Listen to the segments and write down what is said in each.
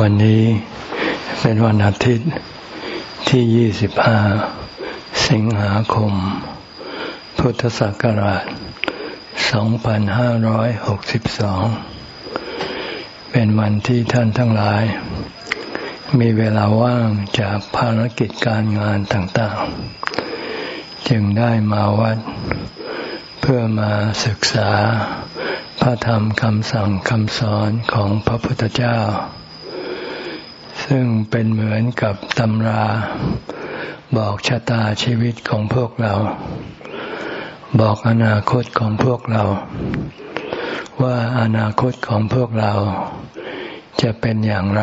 วันนี้เป็นวันอาทิตย์ที่ 25 สิงหาคม พุทธศักราช 2562 เป็นวันที่ท่านทั้งหลาย มีเวลาว่างจากภารกิจการงานต่างๆ จึงได้มาวัด เพื่อมาศึกษาพระธรรมคำสั่งคำสอนของพระพุทธเจ้า ซึ่งเป็นเหมือนกับตำราบอกชะตาชีวิตของพวกเรา บอกอนาคตของพวกเรา ว่าอนาคตของพวกเรา จะเป็นอย่างไร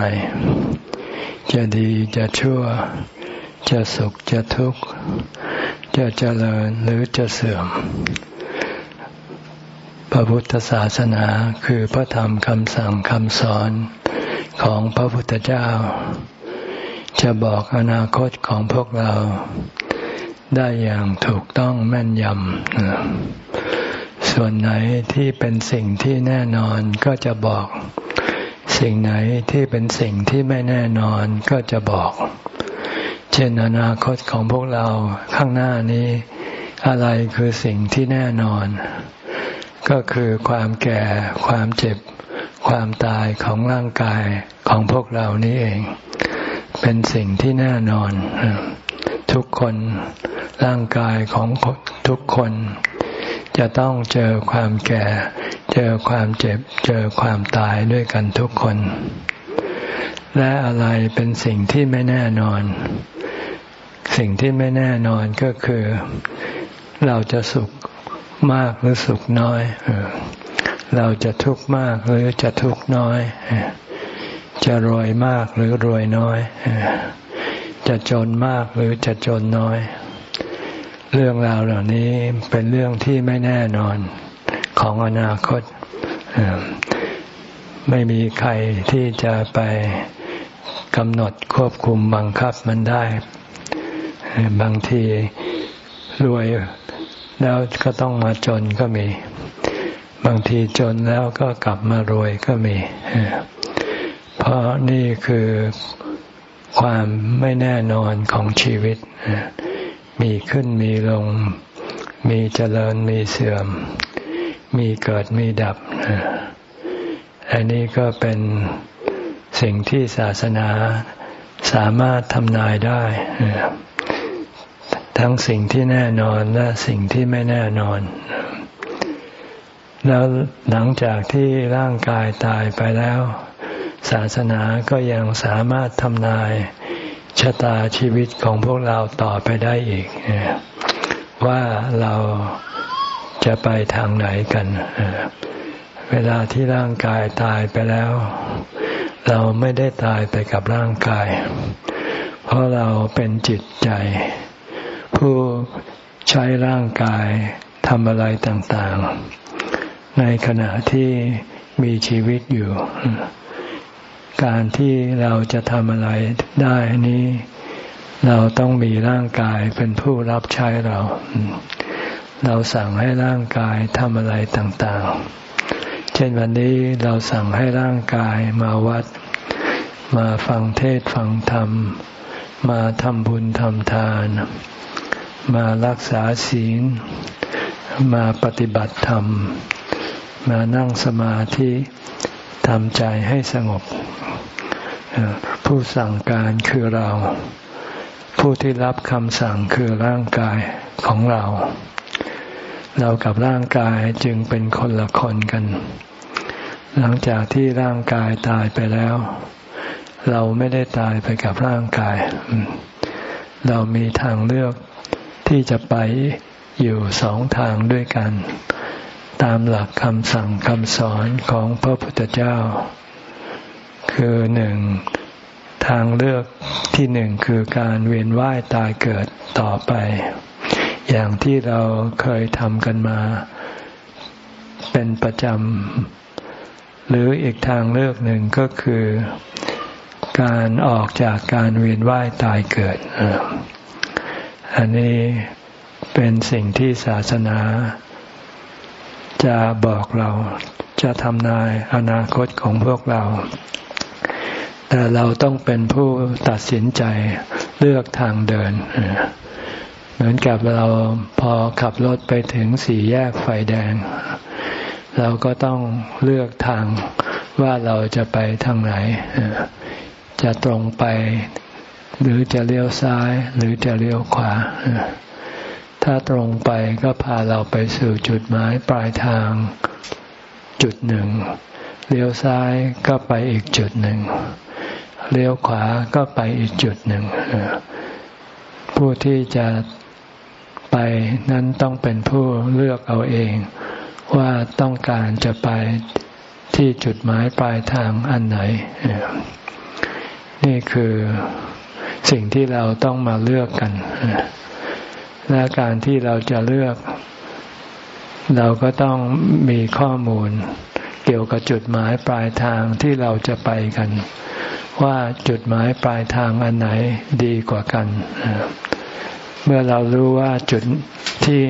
จะดีจะชั่ว จะสุขจะทุกข์ จะเจริญหรือจะเสื่อม พระพุทธศาสนาคือพระธรรมคำสั่งคำสอน ของพระพุทธเจ้า จะบอกอนาคตของพวกเราได้อย่างถูกต้องแม่นยำ ส่วนไหนที่เป็นสิ่งที่แน่นอนก็จะบอก สิ่งไหนที่เป็นสิ่งที่ไม่แน่นอนก็จะบอก เช่นอนาคตของพวกเราข้างหน้านี้ อะไรคือสิ่งที่แน่นอน ก็คือความแก่ ความเจ็บ ความตายของร่างกายของพวกเรานี้เอง เป็นสิ่งที่แน่นอน ทุกคนร่างกายของทุกคน จะต้องเจอความแก่ เจอความเจ็บ เจอความตายด้วยกันทุกคน และอะไรเป็นสิ่งที่ไม่แน่นอน สิ่งที่ไม่แน่นอนก็คือ เราจะสุขมากหรือสุขน้อยเเราจะทุกข์มากหรือจะทุกข์น้อย จะรวยมากหรือรวยน้อย จะจนมากหรือจะจนน้อย เรื่องราวเหล่านี้เป็นเรื่องที่ไม่แน่นอนของอนาคต ไม่มีใครที่จะไปกำหนดควบคุมบังคับมันได้ บางทีรวยแล้วก็ต้องมาจนก็มี บางทีจนแล้วก็กลับมารวยก็มี เพราะนี่คือความไม่แน่นอนของชีวิต มีขึ้นมีลง มีเจริญมีเสื่อม มีเกิดมีดับ อันนี้ก็เป็นสิ่งที่ศาสนาสามารถทำนายได้ ทั้งสิ่งที่แน่นอนและสิ่งที่ไม่แน่นอน แล้วหลังจากที่ร่างกายตายไปแล้ว ศาสนาก็ยังสามารถทำนายชะตาชีวิตของพวกเราต่อไปได้อีก ว่าเราจะไปทางไหนกัน เวลาที่ร่างกายตายไปแล้ว เราไม่ได้ตายไปกับร่างกาย เพราะเราเป็นจิตใจ ผู้ใช้ร่างกายทำอะไรต่างๆ ในขณะที่มีชีวิตอยู่ การที่เราจะทำอะไรได้นี้ เราต้องมีร่างกายเป็นผู้รับใช้เรา เราสั่งให้ร่างกายทำอะไรต่างๆ เช่นวันนี้เราสั่งให้ร่างกายมาวัด มาฟังเทศฟังธรรม มาทำบุญทำทาน มารักษาศีล มาปฏิบัติธรรม มานั่งสมาธิทำใจให้สงบ ผู้สั่งการคือเรา ผู้ที่รับคำสั่งคือร่างกายของเรา เรากับร่างกายจึงเป็นคนละคนกัน หลังจากที่ร่างกายตายไปแล้ว เราไม่ได้ตายไปกับร่างกาย เรามีทางเลือกที่จะไปอยู่สองทางด้วยกัน ตามหลักคำสั่งคำสอนของพระพุทธเจ้า คือหนึ่งทางเลือกที่หนึ่งคือการเวียนว่ายตายเกิดต่อไป อย่างที่เราเคยทำกันมา เป็นประจำหรืออีกทางเลือกหนึ่งก็คือการออกจากการเวียนว่ายตายเกิด อันนี้เป็นสิ่งที่ศาสนา จะบอกเราจะทำนายอนาคตของพวกเรา แต่เราต้องเป็นผู้ตัดสินใจเลือกทางเดิน เหมือนกับเราพอขับรถไปถึงสี่แยกไฟแดง เราก็ต้องเลือกทางว่าเราจะไปทางไหน จะตรงไป หรือจะเลี้ยวซ้าย หรือจะเลี้ยวขวา ถ้าตรงไปก็พาเราไปสู่จุดหมายปลายทางจุดหนึ่ง เลี้ยวซ้ายก็ไปอีกจุดหนึ่ง เลี้ยวขวาก็ไปอีกจุดหนึ่ง ผู้ที่จะไปนั้นต้องเป็นผู้เลือกเอาเอง ว่าต้องการจะไปที่จุดหมายปลายทางอันไหน นี่คือสิ่งที่เราต้องมาเลือกกัน และการที่เราจะเลือก เราก็ต้องมีข้อมูล เกี่ยวกับจุดหมายปลายทางที่เราจะไปกัน ว่าจุดหมายปลายทางอันไหนดีกว่ากัน เมื่อเรารู้ว่าจุดที่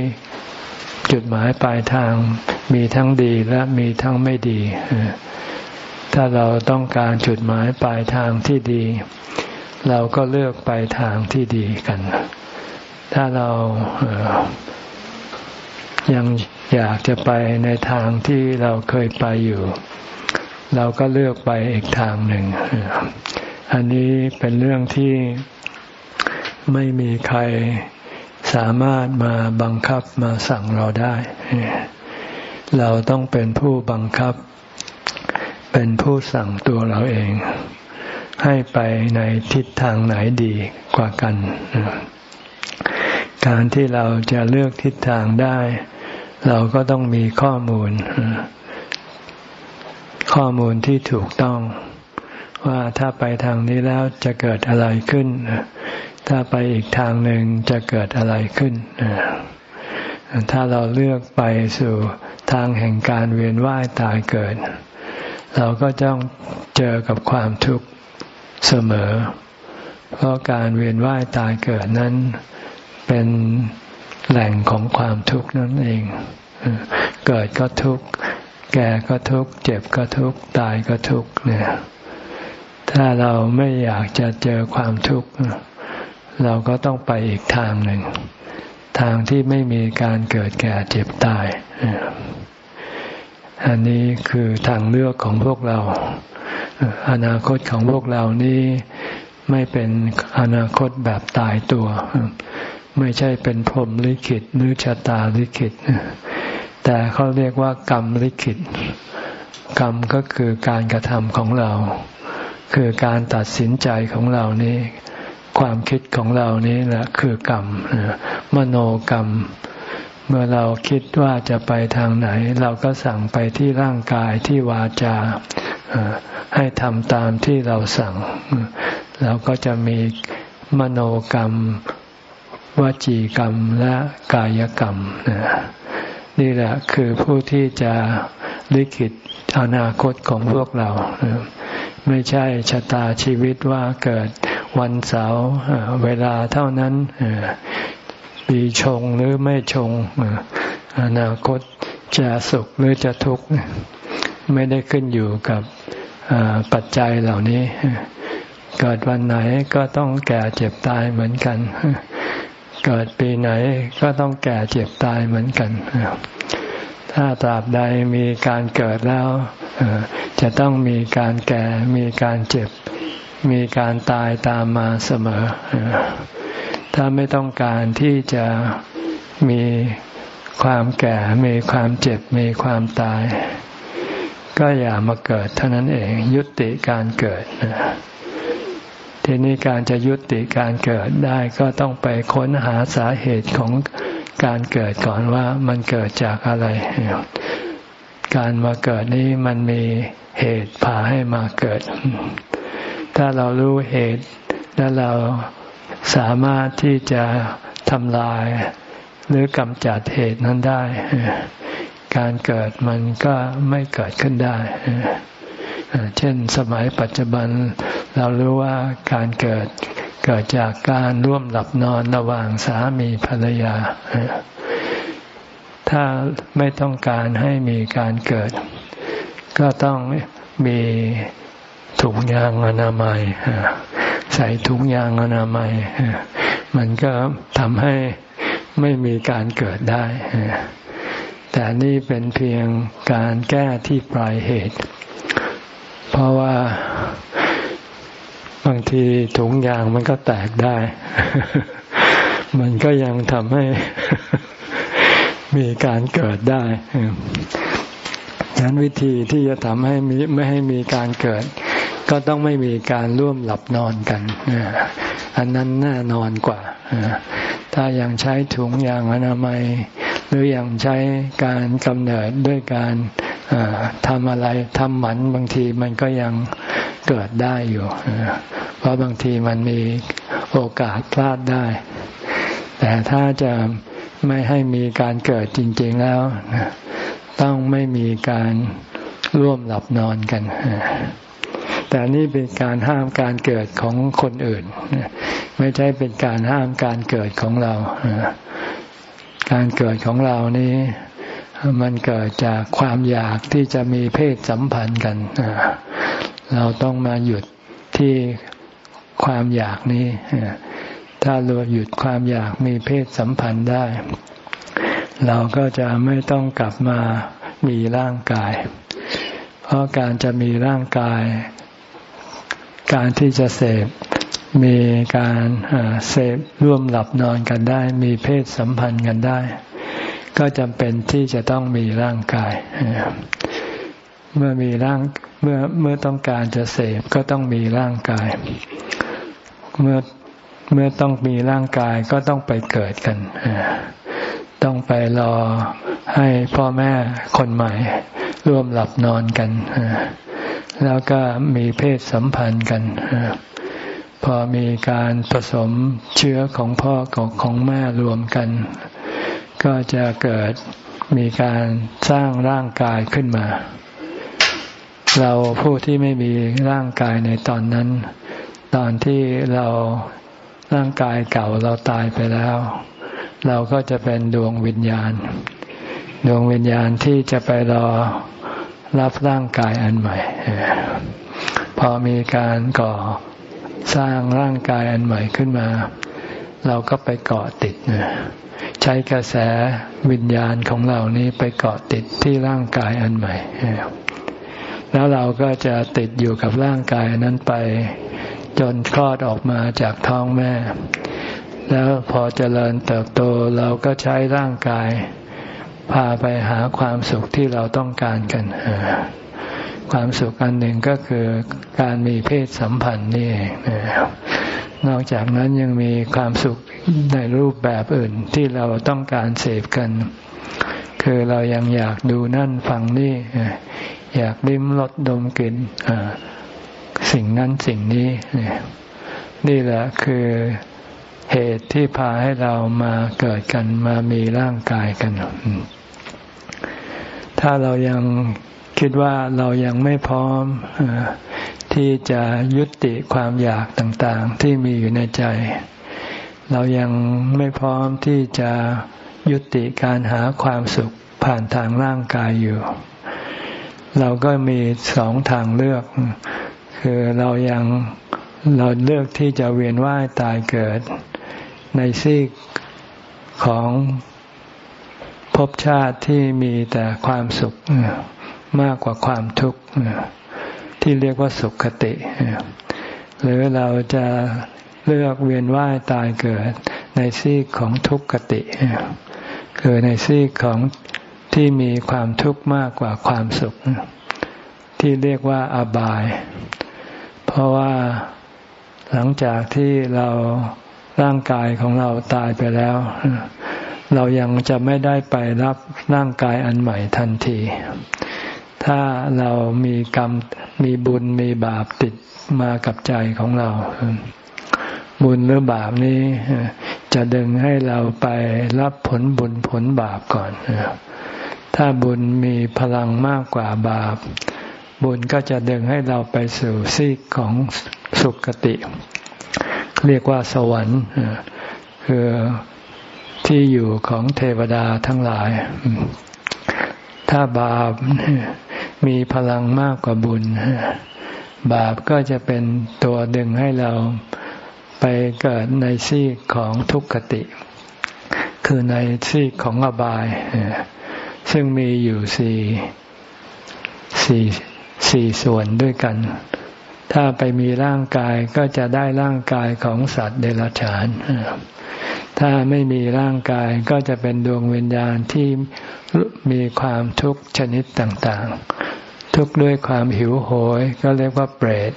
จุดหมายปลายทางมีทั้งดีและมีทั้งไม่ดี ถ้าเราต้องการจุดหมายปลายทางที่ดี เราก็เลือกไปทางที่ดีกัน ถ้าเรายังอยากจะไปในทางที่เราเคยไปอยู่ เราก็เลือกไปอีกทางหนึ่ง อันนี้เป็นเรื่องที่ไม่มีใครสามารถมาบังคับมาสั่งเราได้ เราต้องเป็นผู้บังคับ เป็นผู้สั่งตัวเราเอง ให้ไปในทิศทางไหนดีกว่ากัน การที่เราจะเลือกทิศทางได้ เราก็ต้องมีข้อมูล ข้อมูลที่ถูกต้อง ว่าถ้าไปทางนี้แล้วจะเกิดอะไรขึ้น ถ้าไปอีกทางหนึ่งจะเกิดอะไรขึ้น ถ้าเราเลือกไปสู่ทางแห่งการเวียนว่ายตายเกิด เราก็ต้องเจอกับความทุกข์เสมอ เพราะการเวียนว่ายตายเกิดนั้น เป็นแหล่งของความทุกข์นั่นเอง เกิดก็ทุกข์ แก่ก็ทุกข์ เจ็บก็ทุกข์ ตายก็ทุกข์เนี่ย ถ้าเราไม่อยากจะเจอความทุกข์ เราก็ต้องไปอีกทางหนึ่ง ทางที่ไม่มีการเกิดแก่เจ็บตาย อันนี้คือทางเลือกของพวกเรา อนาคตของพวกเรานี้ไม่เป็นอนาคตแบบตายตัว ไม่ใช่เป็นพรหมลิขิตหรือชะตาลิขิต แต่เขาเรียกว่ากรรมลิขิต กรรมก็คือการกระทำของเรา คือการตัดสินใจของเรานี้ ความคิดของเรานี้แหละคือกรรมมโนกรรม เมื่อเราคิดว่าจะไปทางไหน เราก็สั่งไปที่ร่างกายที่วาจาให้ทำตามที่เราสั่ง เราก็จะมีมโนกรรม วจีกรรมและกายกรรมนี่แหละคือผู้ที่จะลิขิตอนาคตของพวกเรา ไม่ใช่ชะตาชีวิตว่าเกิดวันเสาร์เวลาเท่านั้นปีชงหรือไม่ชงอนาคตจะสุขหรือจะทุกข์ไม่ได้ขึ้นอยู่กับปัจจัยเหล่านี้ เกิดวันไหนก็ต้องแก่เจ็บตายเหมือนกัน เกิดปีไหนก็ต้องแก่เจ็บตายเหมือนกัน ถ้าตราบใดมีการเกิดแล้วจะต้องมีการแก่ มีการเจ็บ มีการตายตามมาเสมอ ถ้าไม่ต้องการที่จะมีความแก่ มีความเจ็บ มีความตาย ก็อย่ามาเกิดเท่านั้นเอง ยุติการเกิด ทีนี้การจะยุติการเกิดได้ก็ต้องไปค้นหาสาเหตุของการเกิดก่อนว่ามันเกิดจากอะไร การมาเกิดนี้มันมีเหตุพาให้มาเกิด ถ้าเรารู้เหตุและเราสามารถที่จะทำลาย หรือกำจัดเหตุนั้นได้ การเกิดมันก็ไม่เกิดขึ้นได้ เช่นสมัยปัจจุบันเรารู้ว่าการเกิดเกิดจากการร่วมหลับนอนระหว่างสามีภรรยา ถ้าไม่ต้องการให้มีการเกิด ก็ต้องมีถุงยางอนามัยใส่ถุงยางอนามัยมันก็ทำให้ไม่มีการเกิดได้ แต่นี่เป็นเพียงการแก้ที่ปลายเหตุ เพราะว่าบางทีถุงยางมันก็แตกได้ มันก็ยังทำให้มีการเกิดได้ดังนั้นวิธีที่จะทำให้มีไม่ให้มีการเกิด ก็ต้องไม่มีการร่วมหลับนอนกันอันนั้นน่านอนกว่า ถ้ายังใช้ถุงยางอนามัย หรือยังใช้การกำเนิดด้วยการ ทำอะไรทำหมันบางทีมันก็ยังเกิดได้อยู่ เพราะบางทีมันมีโอกาสพลาดได้ แต่ถ้าจะไม่ให้มีการเกิดจริง ๆแล้วต้องไม่มีการร่วมหลับนอนกัน แต่นี่เป็นการห้ามการเกิดของคนอื่น ไม่ใช่เป็นการห้ามการเกิดของเรา การเกิดของเรานี้ มันเกิดจากความอยากที่จะมีเพศสัมพันธ์กัน เราต้องมาหยุดที่ความอยากนี้ ถ้าเราหยุดความอยากมีเพศสัมพันธ์ได้ เราก็จะไม่ต้องกลับมามีร่างกาย เพราะการจะมีร่างกาย การที่จะเสพมีการเสพร่วมหลับนอนกันได้ มีเพศสัมพันธ์กันได้ ก็จำเป็นที่จะต้องมีร่างกาย เมื่อมีร่างเมื่อเมื่อต้องการจะเสพก็ต้องมีร่างกาย เมื่อเมื่อต้องมีร่างกายก็ต้องไปเกิดกัน ต้องไปรอให้พ่อแม่คนใหม่ ร่วมหลับนอนกัน แล้วก็มีเพศสัมพันธ์กัน พอมีการผสมเชื้อของพ่อกับของแม่รวมกัน ก็จะเกิดมีการสร้างร่างกายขึ้นมา เราผู้ที่ไม่มีร่างกายในตอนนั้น ตอนที่เราร่างกายเก่าเราตายไปแล้ว เราก็จะเป็นดวงวิญญาณ ดวงวิญญาณที่จะไปรอรับร่างกายอันใหม่ พอมีการก่อสร้างร่างกายอันใหม่ขึ้นมา เราก็ไปเกาะติด ใช้กระแสวิญญาณของเรานี้ไปเกาะติดที่ร่างกายอันใหม่ แล้วเราก็จะติดอยู่กับร่างกายนั้นไป จนคลอดออกมาจากท้องแม่ แล้วพอเจริญเติบโตเราก็ใช้ร่างกาย พาไปหาความสุขที่เราต้องการกัน ความสุขอันหนึ่งก็คือการมีเพศสัมพันธ์นี่นอกจากนั้นยังมีความสุขในรูปแบบอื่นที่เราต้องการเสพกัน คือเรายังอยากดูนั่นฟังนี่ อยากลิ้มรสดมกลิ่นสิ่งนั้นสิ่งนี้ นี่แหละคือเหตุที่พาให้เรามาเกิดกันมามีร่างกายกัน ถ้าเรายัง คิดว่าเรายังไม่พร้อมที่จะยุติความอยากต่างๆ ที่มีอยู่ในใจ เรายังไม่พร้อมที่จะยุติการหาความสุขผ่านทางร่างกายอยู่ เราก็มีสองทางเลือก คือเรายังเราเลือกที่จะเวียนว่ายตายเกิด ในซีกของภพชาติที่มีแต่ความสุข มากกว่าความทุกข์ที่เรียกว่าสุขคติ หรือเราจะเลือกเวียนว่ายตายเกิดในซีกของทุกขติ คือในซีกของที่มีความทุกข์มากกว่าความสุข ที่เรียกว่าอบาย เพราะว่าหลังจากที่เราร่างกายของเราตายไปแล้ว เรายังจะไม่ได้ไปรับร่างกายอันใหม่ทันที ถ้าเรามีกรรมมีบุญมีบาปติดมากับใจของเรา บุญหรือบาปนี้จะดึงให้เราไปรับผลบุญผลบาปก่อน ถ้าบุญมีพลังมากกว่าบาป บุญก็จะดึงให้เราไปสู่ซีกของสุคติ เรียกว่าสวรรค์คือที่อยู่ของเทวดาทั้งหลาย ถ้าบาป มีพลังมากกว่าบุญ บาปก็จะเป็นตัวดึงให้เราไปเกิดในซีกของทุกขติ คือในซีกของอบาย ซึ่งมีอยู่สี่สี่สี่ส่วนด้วยกัน ถ้าไปมีร่างกายก็จะได้ร่างกายของสัตว์เดรัจฉาน ถ้าไม่มีร่างกายก็จะเป็นดวงวิญญาณที่มีความทุกข์ชนิดต่าง ๆ ทุกข์ด้วยความหิวโหย ก็เรียกว่าเปรต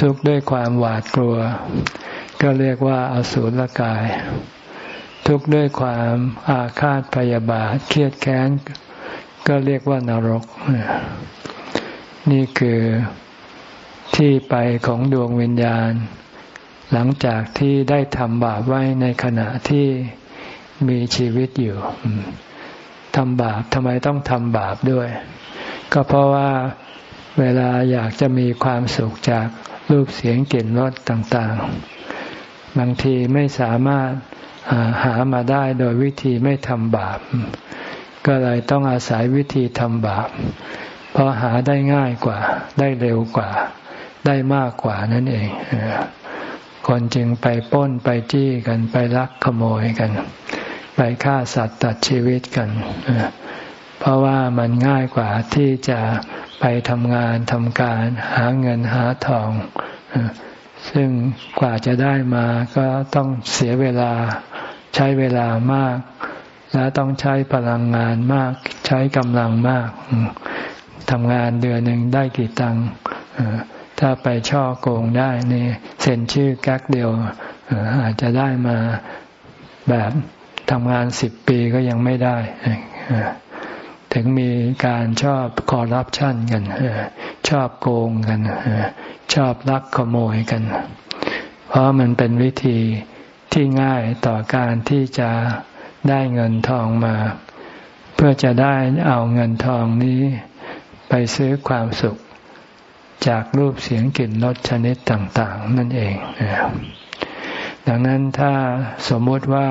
ทุกข์ด้วยความหวาดกลัว ก็เรียกว่าอสูรกาย ทุกข์ด้วยความอาฆาตพยาบาทเครียดแค้น ก็เรียกว่านรก นี่คือที่ไปของดวงวิญญาณ หลังจากที่ได้ทำบาปไว้ในขณะที่มีชีวิตอยู่ทำบาปทำไมต้องทำบาปด้วย ก็เพราะว่าเวลาอยากจะมีความสุขจากรูปเสียงกลิ่นรสต่างๆ บางทีไม่สามารถหามาได้โดยวิธีไม่ทำบาป ก็เลยต้องอาศัยวิธีทำบาป เพราะหาได้ง่ายกว่า ได้เร็วกว่า ได้มากกว่านั่นเองคนจึงไปป้นไปจี้กันไปลักขโมยกัน ไปฆ่าสัตว์ตัดชีวิตกันเพราะว่ามันง่ายกว่าที่จะไปทำงานทำการหาเงินหาทอง ซึ่งกว่าจะได้มาก็ต้องเสียเวลาใช้เวลามาก และต้องใช้พลังงานมาก ใช้กำลังมากทำงานเดือนหนึ่งได้กี่ตังค์ถ้าไปช่อโกงได้นี่เซ็นชื่อก๊กเดียวอาจจะได้มาแบบทำงานสิบปีก็ยังไม่ได้ ถึงมีการชอบคอร์รัปชันกันชอบโกงกันชอบลักขโมยกัน เพราะมันเป็นวิธีที่ง่ายต่อการที่จะได้เงินทองมา เพื่อจะได้เอาเงินทองนี้ไปซื้อความสุขจากรูปเสียงกลิ่นรสชนิดต่าง ๆ นั่นเองดังนั้นถ้าสมมติว่า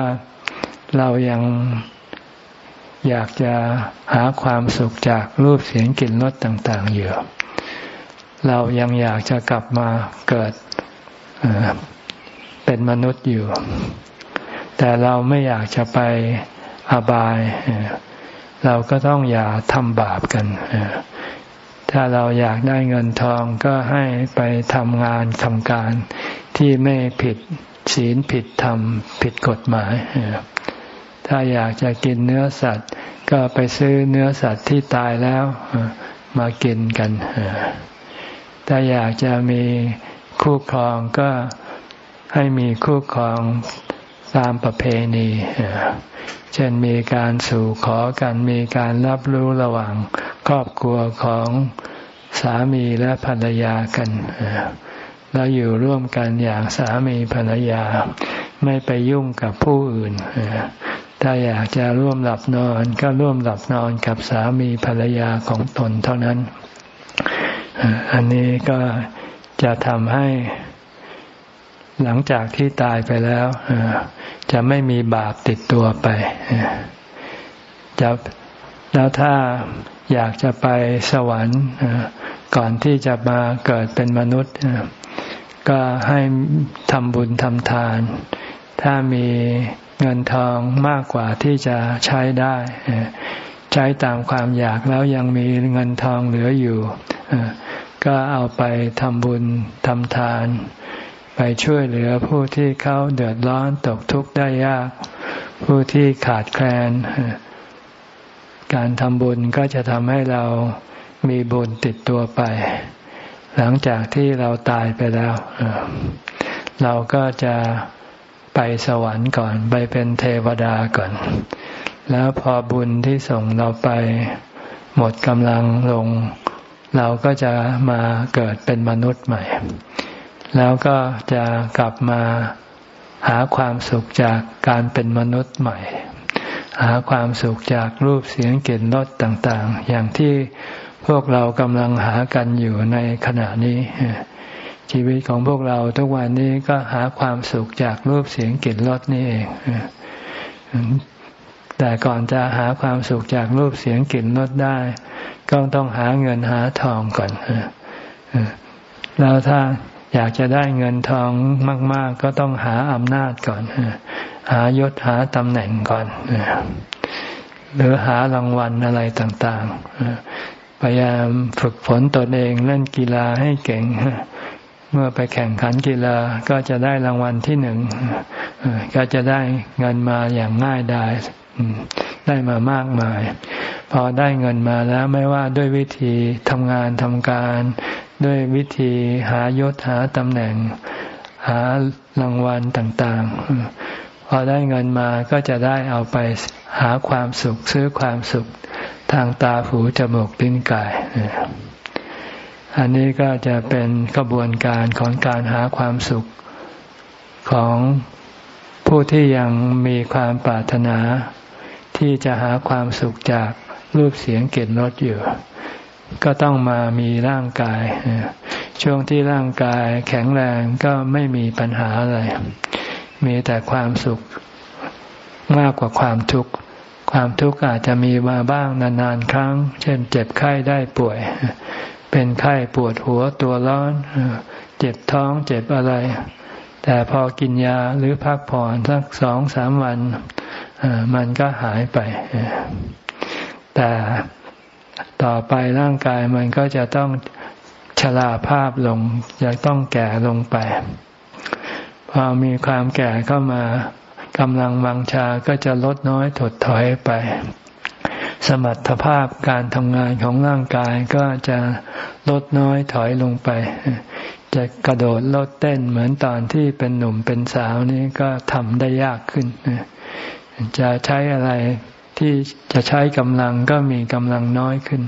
เรายัง อยากจะหาความสุขจากรูปเสียงกลิ่นรสต่างๆอยู่ เรายังอยากจะกลับมาเกิดเป็นมนุษย์อยู่ แต่เราไม่อยากจะไปอบาย เราก็ต้องอย่าทำบาปกัน ถ้าเราอยากได้เงินทองก็ให้ไปทำงานทำการที่ไม่ผิดศีลผิดธรรม ผิดกฎหมาย ถ้าอยากจะกินเนื้อสัตว์ ก็ไปซื้อเนื้อสัตว์ที่ตายแล้วมากินกัน ถ้าอยากจะมีคู่ครองก็ให้มีคู่ครองตามประเพณี เช่นมีการสู่ขอกันมีการรับรู้ระหว่างครอบครัวของสามีและภรรยากัน แล้วอยู่ร่วมกันอย่างสามีภรรยา ไม่ไปยุ่งกับผู้อื่น ถ้าอยากจะร่วมหลับนอนก็ร่วมหลับนอนกับสามีภรรยาของตนเท่านั้น อันนี้ก็จะทำให้หลังจากที่ตายไปแล้วจะไม่มีบาปติดตัวไปจะแล้วถ้าอยากจะไปสวรรค์ก่อนที่จะมาเกิดเป็นมนุษย์ก็ให้ทำบุญทำทาน ถ้ามี เงินทองมากกว่าที่จะใช้ได้ ใช้ตามความอยากแล้วยังมีเงินทองเหลืออยู่ ก็เอาไปทำบุญทำทาน ไปช่วยเหลือผู้ที่เขาเดือดร้อนตกทุกข์ได้ยาก ผู้ที่ขาดแคลน การทำบุญก็จะทำให้เรามีบุญติดตัวไป หลังจากที่เราตายไปแล้ว เราก็จะ ไปสวรรค์ก่อน ไปเป็นเทวดาก่อน แล้วพอบุญที่ส่งเราไปหมดกำลังลง เราก็จะมาเกิดเป็นมนุษย์ใหม่ แล้วก็จะกลับมาหาความสุขจากการเป็นมนุษย์ใหม่ หาความสุขจากรูปเสียงกลิ่นรสต่าง ๆ อย่างที่พวกเรากำลังหากันอยู่ในขณะนี้ ชีวิตของพวกเราทุกวันนี้ก็หาความสุขจากรูปเสียงกลิ่นรสนี่เองแต่ก่อนจะหาความสุขจากรูปเสียงกลิ่นรสได้ ก็ต้องหาเงินหาทองก่อนแล้วถ้าอยากจะได้เงินทองมาก ๆ ก็ต้องหาอำนาจก่อนหายศหาตำแหน่งก่อนหรือหารางวัลอะไรต่าง ๆ พยายามฝึกฝนตนเองเล่นกีฬาให้เก่ง เมื่อไปแข่งขันกีฬาก็จะได้รางวัลที่หนึ่งก็จะได้เงินมาอย่างง่ายดายได้มามากมาย พอได้เงินมาแล้วไม่ว่าด้วยวิธีทำงานทำการ ด้วยวิธีหายศหาตำแหน่ง หารางวัลต่างๆ พอได้เงินมาก็จะได้เอาไปหาความสุขซื้อความสุขทางตาหูจมูกลิ้นกาย อันนี้ก็จะเป็นกระบวนการของการหาความสุขของผู้ที่ยังมีความปรารถนา ที่จะหาความสุขจากรูปเสียงเกลิ่นรสอยู่ ก็ต้องมามีร่างกาย ช่วงที่ร่างกายแข็งแรงก็ไม่มีปัญหาอะไร มีแต่ความสุขมากกว่าความทุกข์ความทุกข์อาจจะมีมาบ้างนานๆครั้ง เช่นเจ็บไข้ได้ป่วย เป็นไข้ปวดหัวตัวร้อนเจ็บท้องเจ็บอะไร แต่พอกินยาหรือพักผ่อนสักสองสามวันมันก็หายไป แต่ต่อไปร่างกายมันก็จะต้องชราภาพลงจะต้องแก่ลงไป พอมีความแก่เข้ามากำลังวังชาก็จะลดน้อยถดถอยไป สมรรถภาพการทำงานของร่างกายก็จะลดน้อยถอยลงไป จะกระโดดลดเต้นเหมือนตอนที่เป็นหนุ่มเป็นสาวนี่ก็ทำได้ยากขึ้น จะใช้อะไรที่จะใช้กำลังก็มีกำลังน้อยขึ้น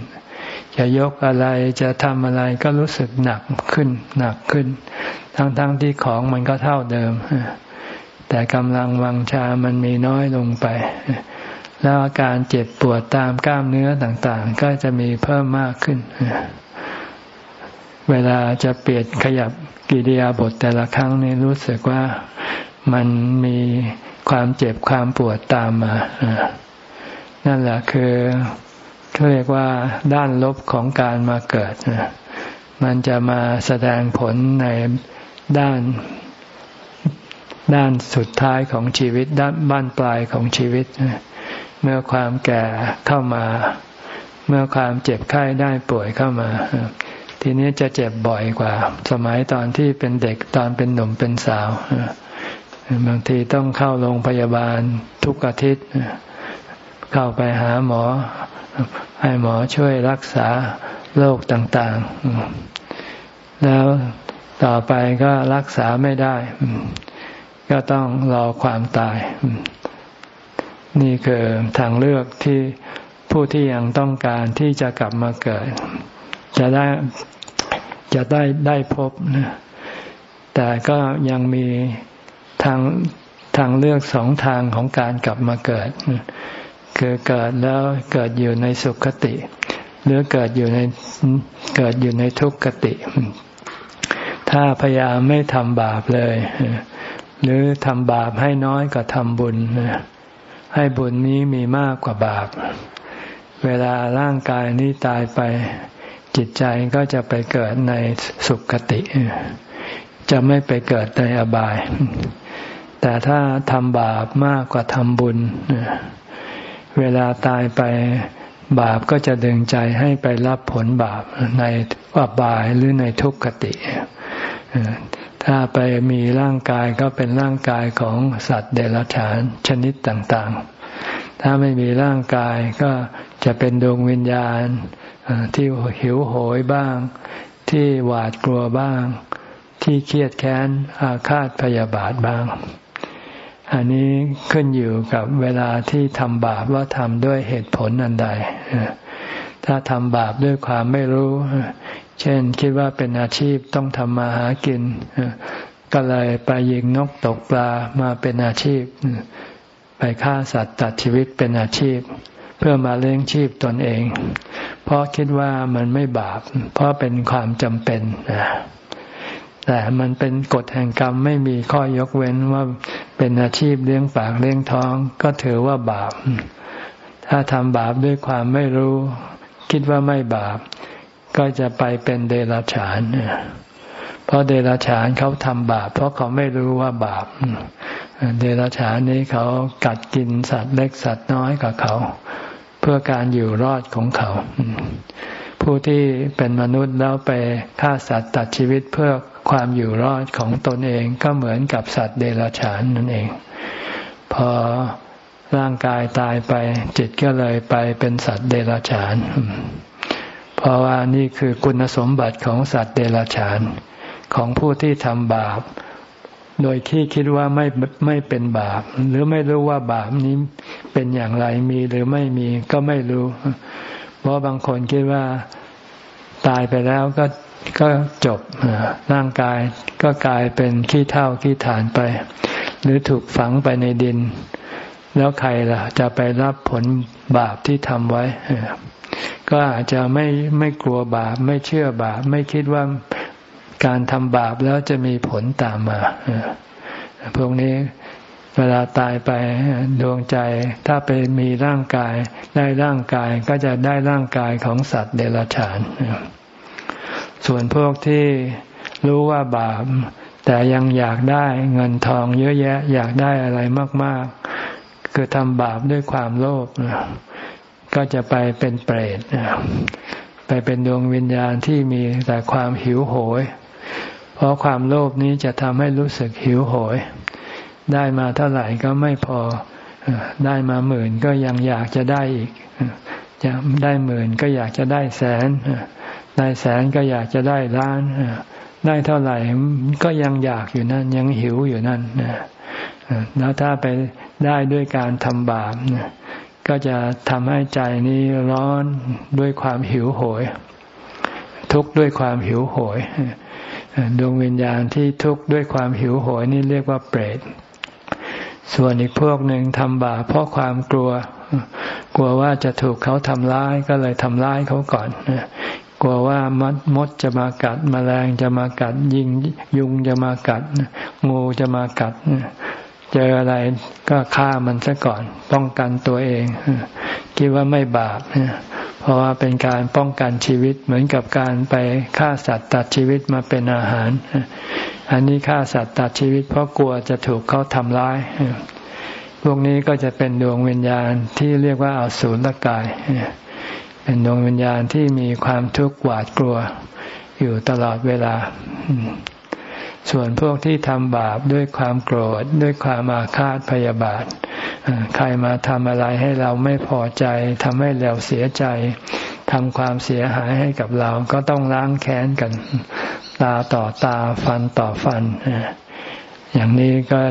จะยกอะไรจะทำอะไรก็รู้สึกหนักขึ้น หนักขึ้น ทั้งๆทที่ของมันก็เท่าเดิม แต่กำลังวังชามันมีน้อยลงไป แล้วอาการเจ็บปวดตามกล้ามเนื้อต่างๆ ก็จะมีเพิ่มมากขึ้น เวลาจะเปลี่ยนขยับกิริยาบทแต่ละครั้งนี่รู้สึกว่ามันมีความเจ็บความปวดตามมา นั่นแหละคือเขาเรียกว่าด้านลบของการมาเกิด มันจะมาแสดงผลในด้านด้านสุดท้ายของชีวิตด้านบ้านปลายของชีวิต เมื่อความแก่เข้ามา เมื่อความเจ็บไข้ได้ป่วยเข้ามา ทีนี้จะเจ็บบ่อยกว่า สมัยตอนที่เป็นเด็กตอนเป็นหนุ่มเป็นสาวบางทีต้องเข้าโรงพยาบาลทุกอาทิตย์ เข้าไปหาหมอ ให้หมอช่วยรักษาโรคต่างๆ แล้วต่อไปก็รักษาไม่ได้ ก็ต้องรอความตาย นี่คือทางเลือกที่ผู้ที่ยังต้องการที่จะกลับมาเกิด จะได้จะได้ได้พบนะแต่ก็ยังมีทางทางเลือกสองทางของการกลับมาเกิด คือเกิดแล้วเกิดอยู่ในสุขคติ หรือเกิดอยู่ในเกิดอยู่ในทุกขติ ถ้าพยายามไม่ทำบาปเลย หรือทำบาปให้น้อยกว่าทำบุญ ให้บุญนี้มีมากกว่าบาป เวลาร่างกายนี้ตายไป จิตใจก็จะไปเกิดในสุขติ จะไม่ไปเกิดในอบาย แต่ถ้าทำบาปมากกว่าทำบุญ เวลาตายไปบาปก็จะดึงใจให้ไปรับผลบาปในอบายหรือในทุกขติ ถ้าไปมีร่างกายก็เป็นร่างกายของสัตว์เดรัจฉานชนิดต่างๆ ถ้าไม่มีร่างกายก็จะเป็นดวงวิญญาณที่หิวโหยบ้าง ที่หวาดกลัวบ้าง ที่เครียดแค้นอาฆาตพยาบาทบ้าง อันนี้ขึ้นอยู่กับเวลาที่ทำบาปว่าทำด้วยเหตุผลอันใดถ้าทำบาปด้วยความไม่รู้ เช่นคิดว่าเป็นอาชีพต้องทำมาหากิน ก็เลยไปยิงนกตกปลามาเป็นอาชีพ ไปฆ่าสัตว์ตัดชีวิตเป็นอาชีพ เพื่อมาเลี้ยงชีพตนเอง เพราะคิดว่ามันไม่บาป เพราะเป็นความจำเป็นแต่มันเป็นกฎแห่งกรรมไม่มีข้อยกเว้นว่าเป็นอาชีพเลี้ยงปากเลี้ยงท้อง ก็ถือว่าบาป ถ้าทำบาปด้วยความไม่รู้ คิดว่าไม่บาป ก็จะไปเป็นเดรัจฉาน เพราะเดรัจฉานเขาทำบาป เพราะเขาไม่รู้ว่าบาป เดรัจฉานนี้เขากัดกินสัตว์เล็กสัตว์น้อยกับเขา เพื่อการอยู่รอดของเขา ผู้ที่เป็นมนุษย์แล้วไปฆ่าสัตว์ตัดชีวิตเพื่อความอยู่รอดของตนเองก็เหมือนกับสัตว์เดรัจฉานนั่นเอง พอร่างกายตายไปจิตก็เลยไปเป็นสัตว์เดรัจฉาน เพราะว่านี่คือคุณสมบัติของสัตว์เดรัจฉาน ของผู้ที่ทำบาป โดยที่คิดว่าไม่ไม่เป็นบาป หรือไม่รู้ว่าบาปนี้เป็นอย่างไรมีหรือไม่มีก็ไม่รู้ เพราะบางคนคิดว่าตายไปแล้วก็ก็จบร่างกายก็กลายเป็นขี้เท่าขี้ฐานไป หรือถูกฝังไปในดิน แล้วใครล่ะ จะไปรับผลบาปที่ทำไว้ ก็อาจจะไม่ไม่กลัวบาป ไม่เชื่อบาป ไม่คิดว่าการทำบาปแล้วจะมีผลตามมาพวกนี้เวลาตายไปดวงใจ ถ้าไปมีร่างกาย ได้ร่างกายก็จะได้ร่างกายของสัตว์เดรัจฉาน ส่วนพวกที่รู้ว่าบาป แต่ยังอยากได้เงินทองเยอะแยะ อยากได้อะไรมาก ๆ คือทำบาปด้วยความโลภ ก็จะไปเป็นเปรตไปเป็นดวงวิญญาณที่มีแต่ความหิวโหย เพราะความโลภนี้จะทำให้รู้สึกหิวโหย ได้มาเท่าไหร่ก็ไม่พอได้มาหมื่นก็ยังอยากจะได้อีกจะได้หมื่นก็อยากจะได้แสนได้แสนก็อยากจะได้ล้านได้เท่าไหร่ก็ยังอยากอยู่นั่นยังหิวอยู่นั่นแล้วถ้าไปได้ด้วยการทำบาป ก็จะทำให้ใจนี้ร้อนด้วยความหิวโหย ทุกข์ด้วยความหิวโหยดวงวิญญาณที่ทุกข์ด้วยความหิวโหยนี่เรียกว่าเปรต ส่วนอีกพวกหนึ่งทำบาปเพราะความกลัว กลัวว่าจะถูกเขาทำร้ายก็เลยทำร้ายเขาก่อนกลัวว่ามดมดจะมากัดมแมลงจะมากัด ยิงยุงจะมากัด งูจะมากัด เจออะไรก็ฆ่ามันซะก่อน ป้องกันตัวเอง คิดว่าไม่บาปเพราะว่าเป็นการป้องกันชีวิตเหมือนกับการไปฆ่าสัตว์ตัดชีวิตมาเป็นอาหาร อันนี้ฆ่าสัตว์ตัดชีวิต เพราะกลัวจะถูกเขาทำร้าย พวกนี้ก็จะเป็นดวงวิญญาณที่เรียกว่าอาสูรกาย เป็นดวงวิญญาณที่มีความทุกข์หวาดกลัวอยู่ตลอดเวลา ส่วนพวกที่ทำบาปด้วยความโกรธด้วยความอาฆาตพยาบาท ใครมาทำอะไรให้เราไม่พอใจทำให้เราเสียใจทำความเสียหายให้กับเราก็ต้องล้างแค้นกัน ตาต่อตาฟันต่อฟัน อย่างนี้ก็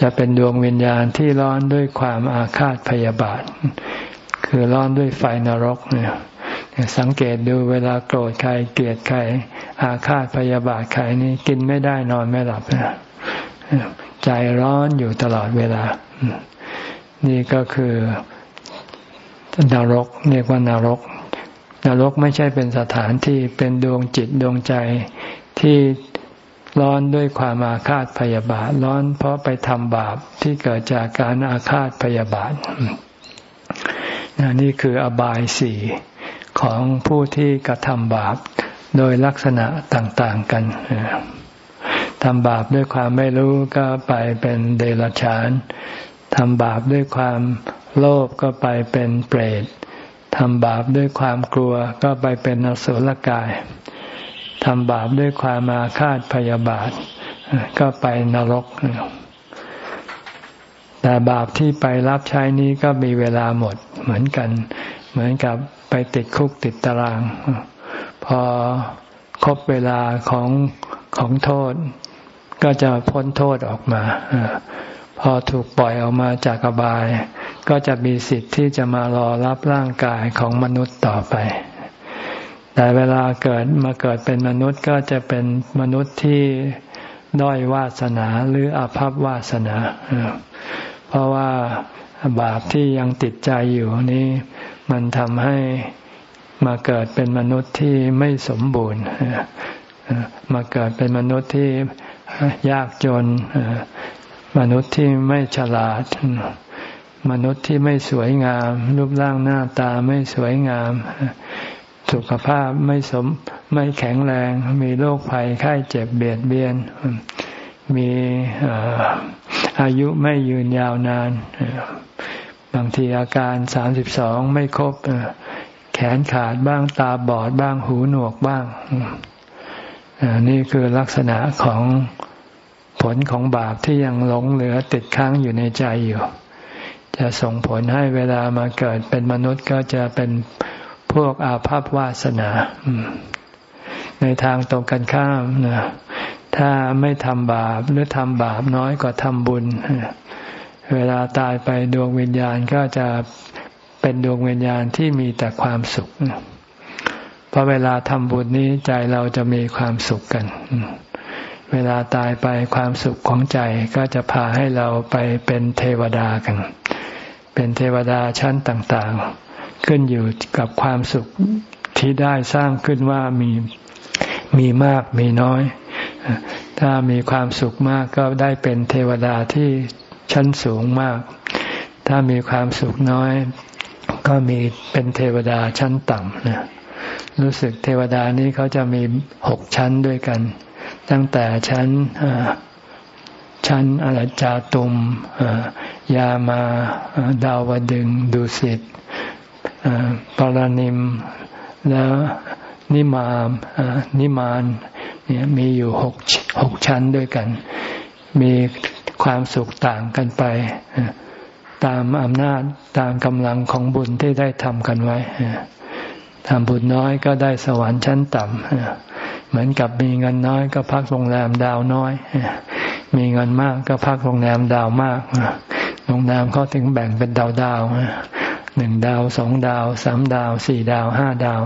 จะเป็นดวงวิญญาณที่ร้อนด้วยความอาฆาตพยาบาท คือร้อนด้วยไฟนรกเนี่ย สังเกตดูเวลาโกรธใครเกลียดใครอาฆาตพยาบาทใครนี่กินไม่ได้นอนไม่หลับนะใจร้อนอยู่ตลอดเวลา นี่ก็คือนรกเรียกว่านรก นรกไม่ใช่เป็นสถานที่เป็นดวงจิตดวงใจที่ร้อนด้วยความอาฆาตพยาบาท ร้อนเพราะไปทำบาปที่เกิดจากการอาฆาตพยาบาทนี่คืออบายสี่ ของผู้ที่กระทำบาปโดยลักษณะต่างๆกันทำบาปด้วยความไม่รู้ก็ไปเป็นเดรัจฉานทำบาปด้วยความโลภก็ไปเป็นเปรตทำบาปด้วยความกลัวก็ไปเป็นอสุรกายทำบาปด้วยความอาฆาตพยาบาท ก็ไปนรก แต่บาปที่ไปรับใช้นี้ก็มีเวลาหมดเหมือนกัน เหมือนกับ ไปติดคุกติดตาราง พอครบเวลาของของโทษ ก็จะพ้นโทษออกมา พอถูกปล่อยออกมาจากอบาย ก็จะมีสิทธิ์ที่จะมารอรับร่างกายของมนุษย์ต่อไป แต่เวลาเกิดมาเกิดเป็นมนุษย์ก็จะเป็นมนุษย์ที่ด้อยวาสนาหรืออภัพวาสนา เพราะว่าบาปที่ยังติดใจอยู่นี้ มันทำให้มาเกิดเป็นมนุษย์ที่ไม่สมบูรณ์ มาเกิดเป็นมนุษย์ที่ยากจน มนุษย์ที่ไม่ฉลาด มนุษย์ที่ไม่สวยงาม รูปร่างหน้าตาไม่สวยงาม สุขภาพไม่สมไม่แข็งแรง มีโรคภัยไข้เจ็บเบียดเบียน มีอายุไม่ยืนยาวนาน บางทีอาการสามสิบสองไม่ครบแขนขาดบ้างตาบอดบ้างหูหนวกบ้างนี่คือลักษณะของผลของบาปที่ยังหลงเหลือติดค้างอยู่ในใจอยู่ จะส่งผลให้เวลามาเกิดเป็นมนุษย์ก็จะเป็นพวกอาภัพวาสนาในทางตรงกันข้ามนะถ้าไม่ทำบาปหรือทำบาปน้อยกว่าทำบุญ เวลาตายไปดวงวิญญาณก็จะเป็นดวงวิญญาณที่มีแต่ความสุขเพราะเวลาทำบุญนี้ใจเราจะมีความสุขกัน เวลาตายไปความสุขของใจก็จะพาให้เราไปเป็นเทวดากัน เป็นเทวดาชั้นต่างๆ ขึ้นอยู่กับความสุขที่ได้สร้างขึ้นว่ามีมีมากมีน้อย ถ้ามีความสุขมากก็ได้เป็นเทวดาที่ ชั้นสูงมาก ถ้ามีความสุขน้อย ก็มีเป็นเทวดาชั้นต่ำนะรู้สึกเทวดานี้เขาจะมีหกชั้นด้วยกัน ตั้งแต่ชั้นชั้นอรจาตุมยามาดาวดึงดุสิตปรนิม แล้วนิมามนิมานเนี่ยมีอยู่หกหกชั้นด้วยกัน มี ความสุขต่างกันไป ตามอำนาจตามกำลังของบุญที่ได้ทำกันไว้ทำบุญน้อยก็ได้สวรรค์ชั้นต่ำเหมือนกับมีเงินน้อยก็พักโรงแรมดาวน้อย มีเงินมากก็พักโรงแรมดาวมากโรงแรมเขาถึงแบ่งเป็นดาวดาวหนึ่งดาวสองดาวสามดาวสี่ดาวห้าดาว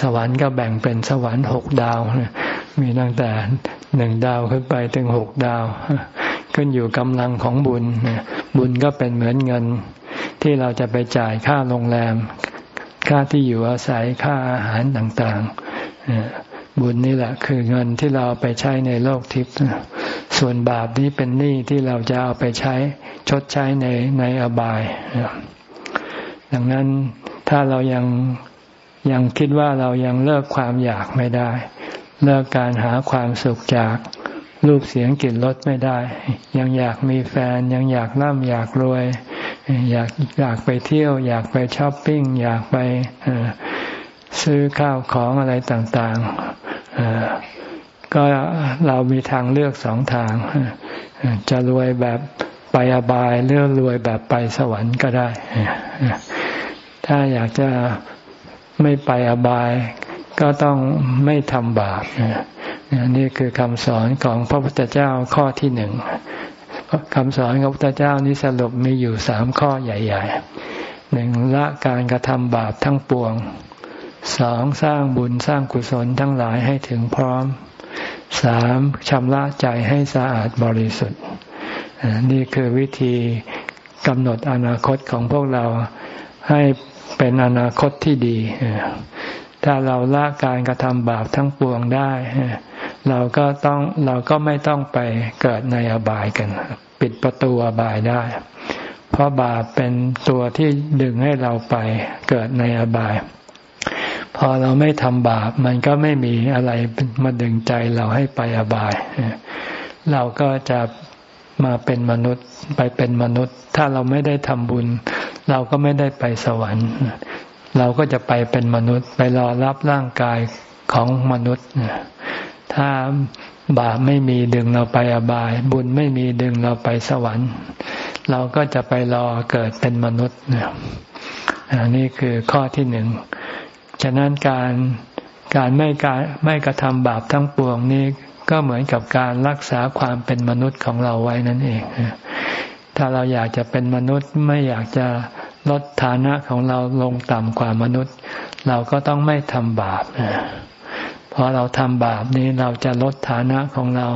สวรรค์ก็แบ่งเป็นสวรรค์หกดาวมีตั้งแต่ หนึ่งดาวขึ้นไปถึงหกดาว ขึ้นอยู่กำลังของบุญ บุญก็เป็นเหมือนเงิน ที่เราจะไปจ่ายค่าโรงแรม ค่าที่อยู่อาศัยค่าอาหารต่างๆ บุญนี่แหละ คือเงินที่เราไปใช้ในโลกทิพย์ส่วนบาปนี้เป็นหนี้ที่เราจะเอาไปใช้ชดใช้ในในอบาย ดังนั้นถ้าเรายังยังคิดว่าเรายังเลิกความอยากไม่ได้ เลิกการหาความสุขจากรูปเสียงกลิ่นรสไม่ได้ ยังอยากมีแฟนยังอยากร่ำอยากรวย อยากอยากไปเที่ยว อยากไปช้อปปิ้ง อยากไปซื้อข้าวของอะไรต่างๆก็เรามีทางเลือกสองทาง จะรวยแบบไปอบายหรือรวยแบบไปสวรรค์ก็ได้ ถ้าอยากจะไม่ไปอบาย ก็ต้องไม่ทำบาปนี่คือคำสอนของพระพุทธเจ้าข้อที่หนึ่งคำสอนของพระพุทธเจ้านี้สรุปมีอยู่สามข้อใหญ่ๆหนึ่งละการกระทำบาปทั้งปวงสองสร้างบุญสร้างกุศลทั้งหลายให้ถึงพร้อมสามชำระใจให้สะอาดบริสุทธิ์ นี่คือวิธีกำหนดอนาคตของพวกเราให้เป็นอนาคตที่ดี ถ้าเราละการกระทำบาปทั้งปวงได้ เราก็ต้องเราก็ไม่ต้องไปเกิดในอบายกัน ปิดประตูอบายได้ เพราะบาปเป็นตัวที่ดึงให้เราไปเกิดในอบาย พอเราไม่ทำบาปมันก็ไม่มีอะไรมาดึงใจเราให้ไปอบาย เราก็จะมาเป็นมนุษย์ไปเป็นมนุษย์ ถ้าเราไม่ได้ทำบุญ เราก็ไม่ได้ไปสวรรค์ เราก็จะไปเป็นมนุษย์ ไปรอรับร่างกายของมนุษย์ถ้าบาปไม่มีดึงเราไปอบาย บุญไม่มีดึงเราไปสวรรค์ เราก็จะไปรอเกิดเป็นมนุษย์นี่คือข้อที่หนึ่งฉะนั้นการการไม่การไม่กระทำบาปทั้งปวงนี้ก็เหมือนกับการรักษาความเป็นมนุษย์ของเราไว้นั่นเอง ถ้าเราอยากจะเป็นมนุษย์ไม่อยากจะ ลดฐานะของเราลงต่ำกว่ามนุษย์ เราก็ต้องไม่ทำบาปพอเราทำบาปนี้เราจะลดฐานะของเรา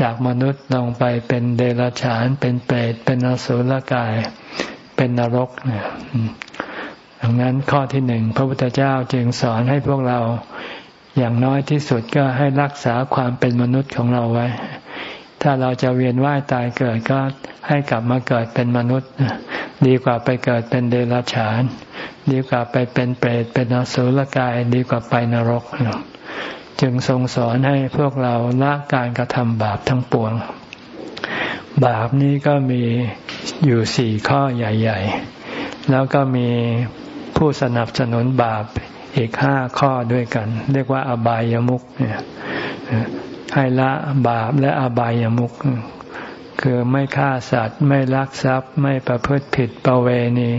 จากมนุษย์ลงไปเป็นเดรัจฉาน เป็นเปรตเป็นอสุรกาย เป็นนรกเนี่ยดังนั้นข้อที่หนึ่งพระพุทธเจ้าจึงสอนให้พวกเราอย่างน้อยที่สุดก็ให้รักษาความเป็นมนุษย์ของเราไว้ ถ้าเราจะเวียนว่ายตายเกิดก็ให้กลับมาเกิดเป็นมนุษย์ ดีกว่าไปเกิดเป็นเดรัจฉาน ดีกว่าไปเป็นเปรตเป็นอสุรกาย ดีกว่าไปนรก จึงทรงสอนให้พวกเราละการกระทำบาปทั้งปวง บาปนี้ก็มีอยู่สี่ข้อใหญ่ ๆ แล้วก็มีผู้สนับสนุนบาปอีกห้าข้อด้วยกัน เรียกว่าอบายามุขเนี่ย ให้ละบาปและอบายามุขคือไม่ฆ่าสัตว์ ไม่ลักทรัพย์ ไม่ประพฤติผิดประเวณี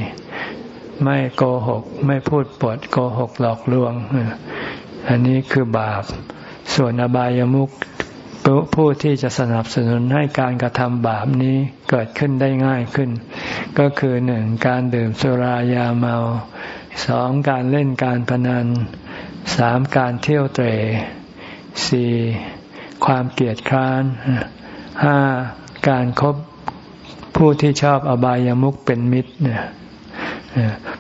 ไม่โกหก ไม่พูดปดโกหกหลอกลวง อันนี้คือบาป ส่วนอบายามุขผู้ที่จะสนับสนุนให้การกระทำบาปนี้เกิดขึ้นได้ง่ายขึ้น ก็คือหนึ่งการดื่มสุรายาเมาสองการเล่นการพนันสามการเที่ยวเตรสี่ ความเกลียดคร้านห้าการครบผู้ที่ชอบอบายามุขเป็นมิตรเนี่ย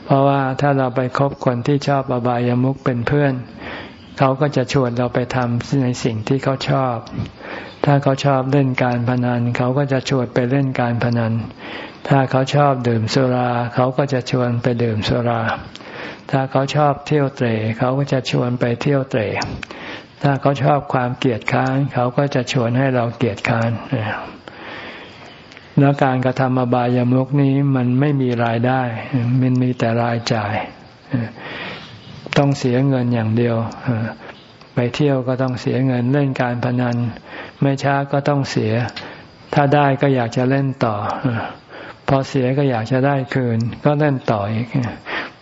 เพราะว่าถ้าเราไปคบคนที่ชอบอบายามุขเป็นเพื่อน เขาก็จะชวนเราไปทำในสิ่งที่เขาชอบ ถ้าเขาชอบเล่นการพนัน เขาก็จะชวนไปเล่นการพนัน ถ้าเขาชอบดื่มสุรา เขาก็จะชวนไปดื่มสุรา ถ้าเขาชอบเที่ยวเตะเขาก็จะชวนไปเที่ยวเตะ ถ้าเขาชอบความเกลียดค้านเขาก็จะชวนให้เราเกลียดค้านแล้วการกระทำอบายามุกนี้มันไม่มีรายได้ มันมีแต่รายจ่าย ต้องเสียเงินอย่างเดียวไปเที่ยวก็ต้องเสียเงินเล่นการพนัน ไม่ช้าก็ต้องเสีย ถ้าได้ก็อยากจะเล่นต่อ พอเสียก็อยากจะได้คืน ก็เล่นต่ออีก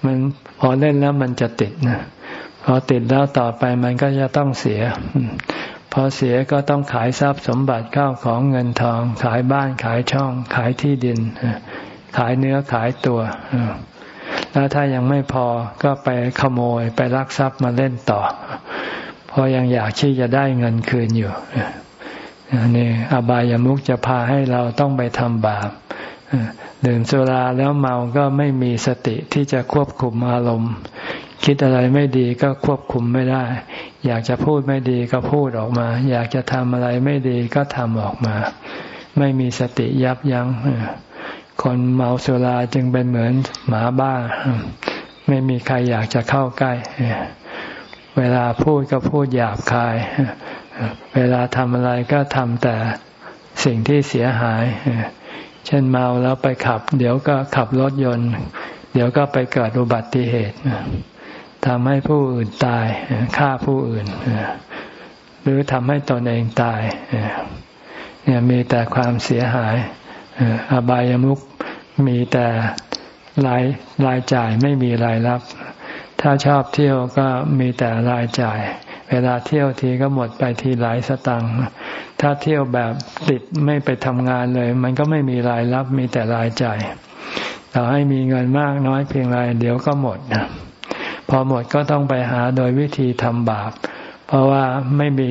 มันพอเล่นแล้วมันจะติดนะ พอติดแล้วต่อไปมันก็จะต้องเสีย พอเสียก็ต้องขายทรัพย์สมบัติเข้าของเงินทอง ขายบ้านขายช่อง ขายที่ดิน ขายเนื้อขายตัว แล้วถ้ายังไม่พอก็ไปขโมยไปลักทรัพย์มาเล่นต่อเพราะยังอยากที่จะได้เงินคืนอยู่นี่อบายามุกจะพาให้เราต้องไปทำบาปดื่มสุราแล้วเมาก็ไม่มีสติที่จะควบคุมอารมณ์ คิดอะไรไม่ดีก็ควบคุมไม่ได้ อยากจะพูดไม่ดีก็พูดออกมา อยากจะทำอะไรไม่ดีก็ทำออกมา ไม่มีสติยับยัง้งคนเมาสุราจึงเป็นเหมือนหมาบ้า ไม่มีใครอยากจะเข้าใกล้ เวลาพูดก็พูดหยาบคาย เวลาทำอะไรก็ทำแต่สิ่งที่เสียหาย เช่นเมาแล้วไปขับ เดี๋ยวก็ขับรถยนต์ เดี๋ยวก็ไปเกิดอุบัติเหตุ ทำให้ผู้อื่นตายฆ่าผู้อื่น หรือทำให้ตนเองตายเนี่ยมีแต่ความเสียหายอบายามุขมีแต่รายรายจ่ายไม่มีรายรับ ถ้าชอบเที่ยวก็มีแต่รายจ่าย เวลาเที่ยวทีก็หมดไปทีหลายสตังค์ถ้าเที่ยวแบบติดไม่ไปทำงานเลย มันก็ไม่มีรายรับมีแต่รายจ่ายต่อให้มีเงินมากน้อยเพียงไรเดี๋ยวก็หมด พอหมดก็ต้องไปหาโดยวิธีทำบาป เพราะว่าไม่มี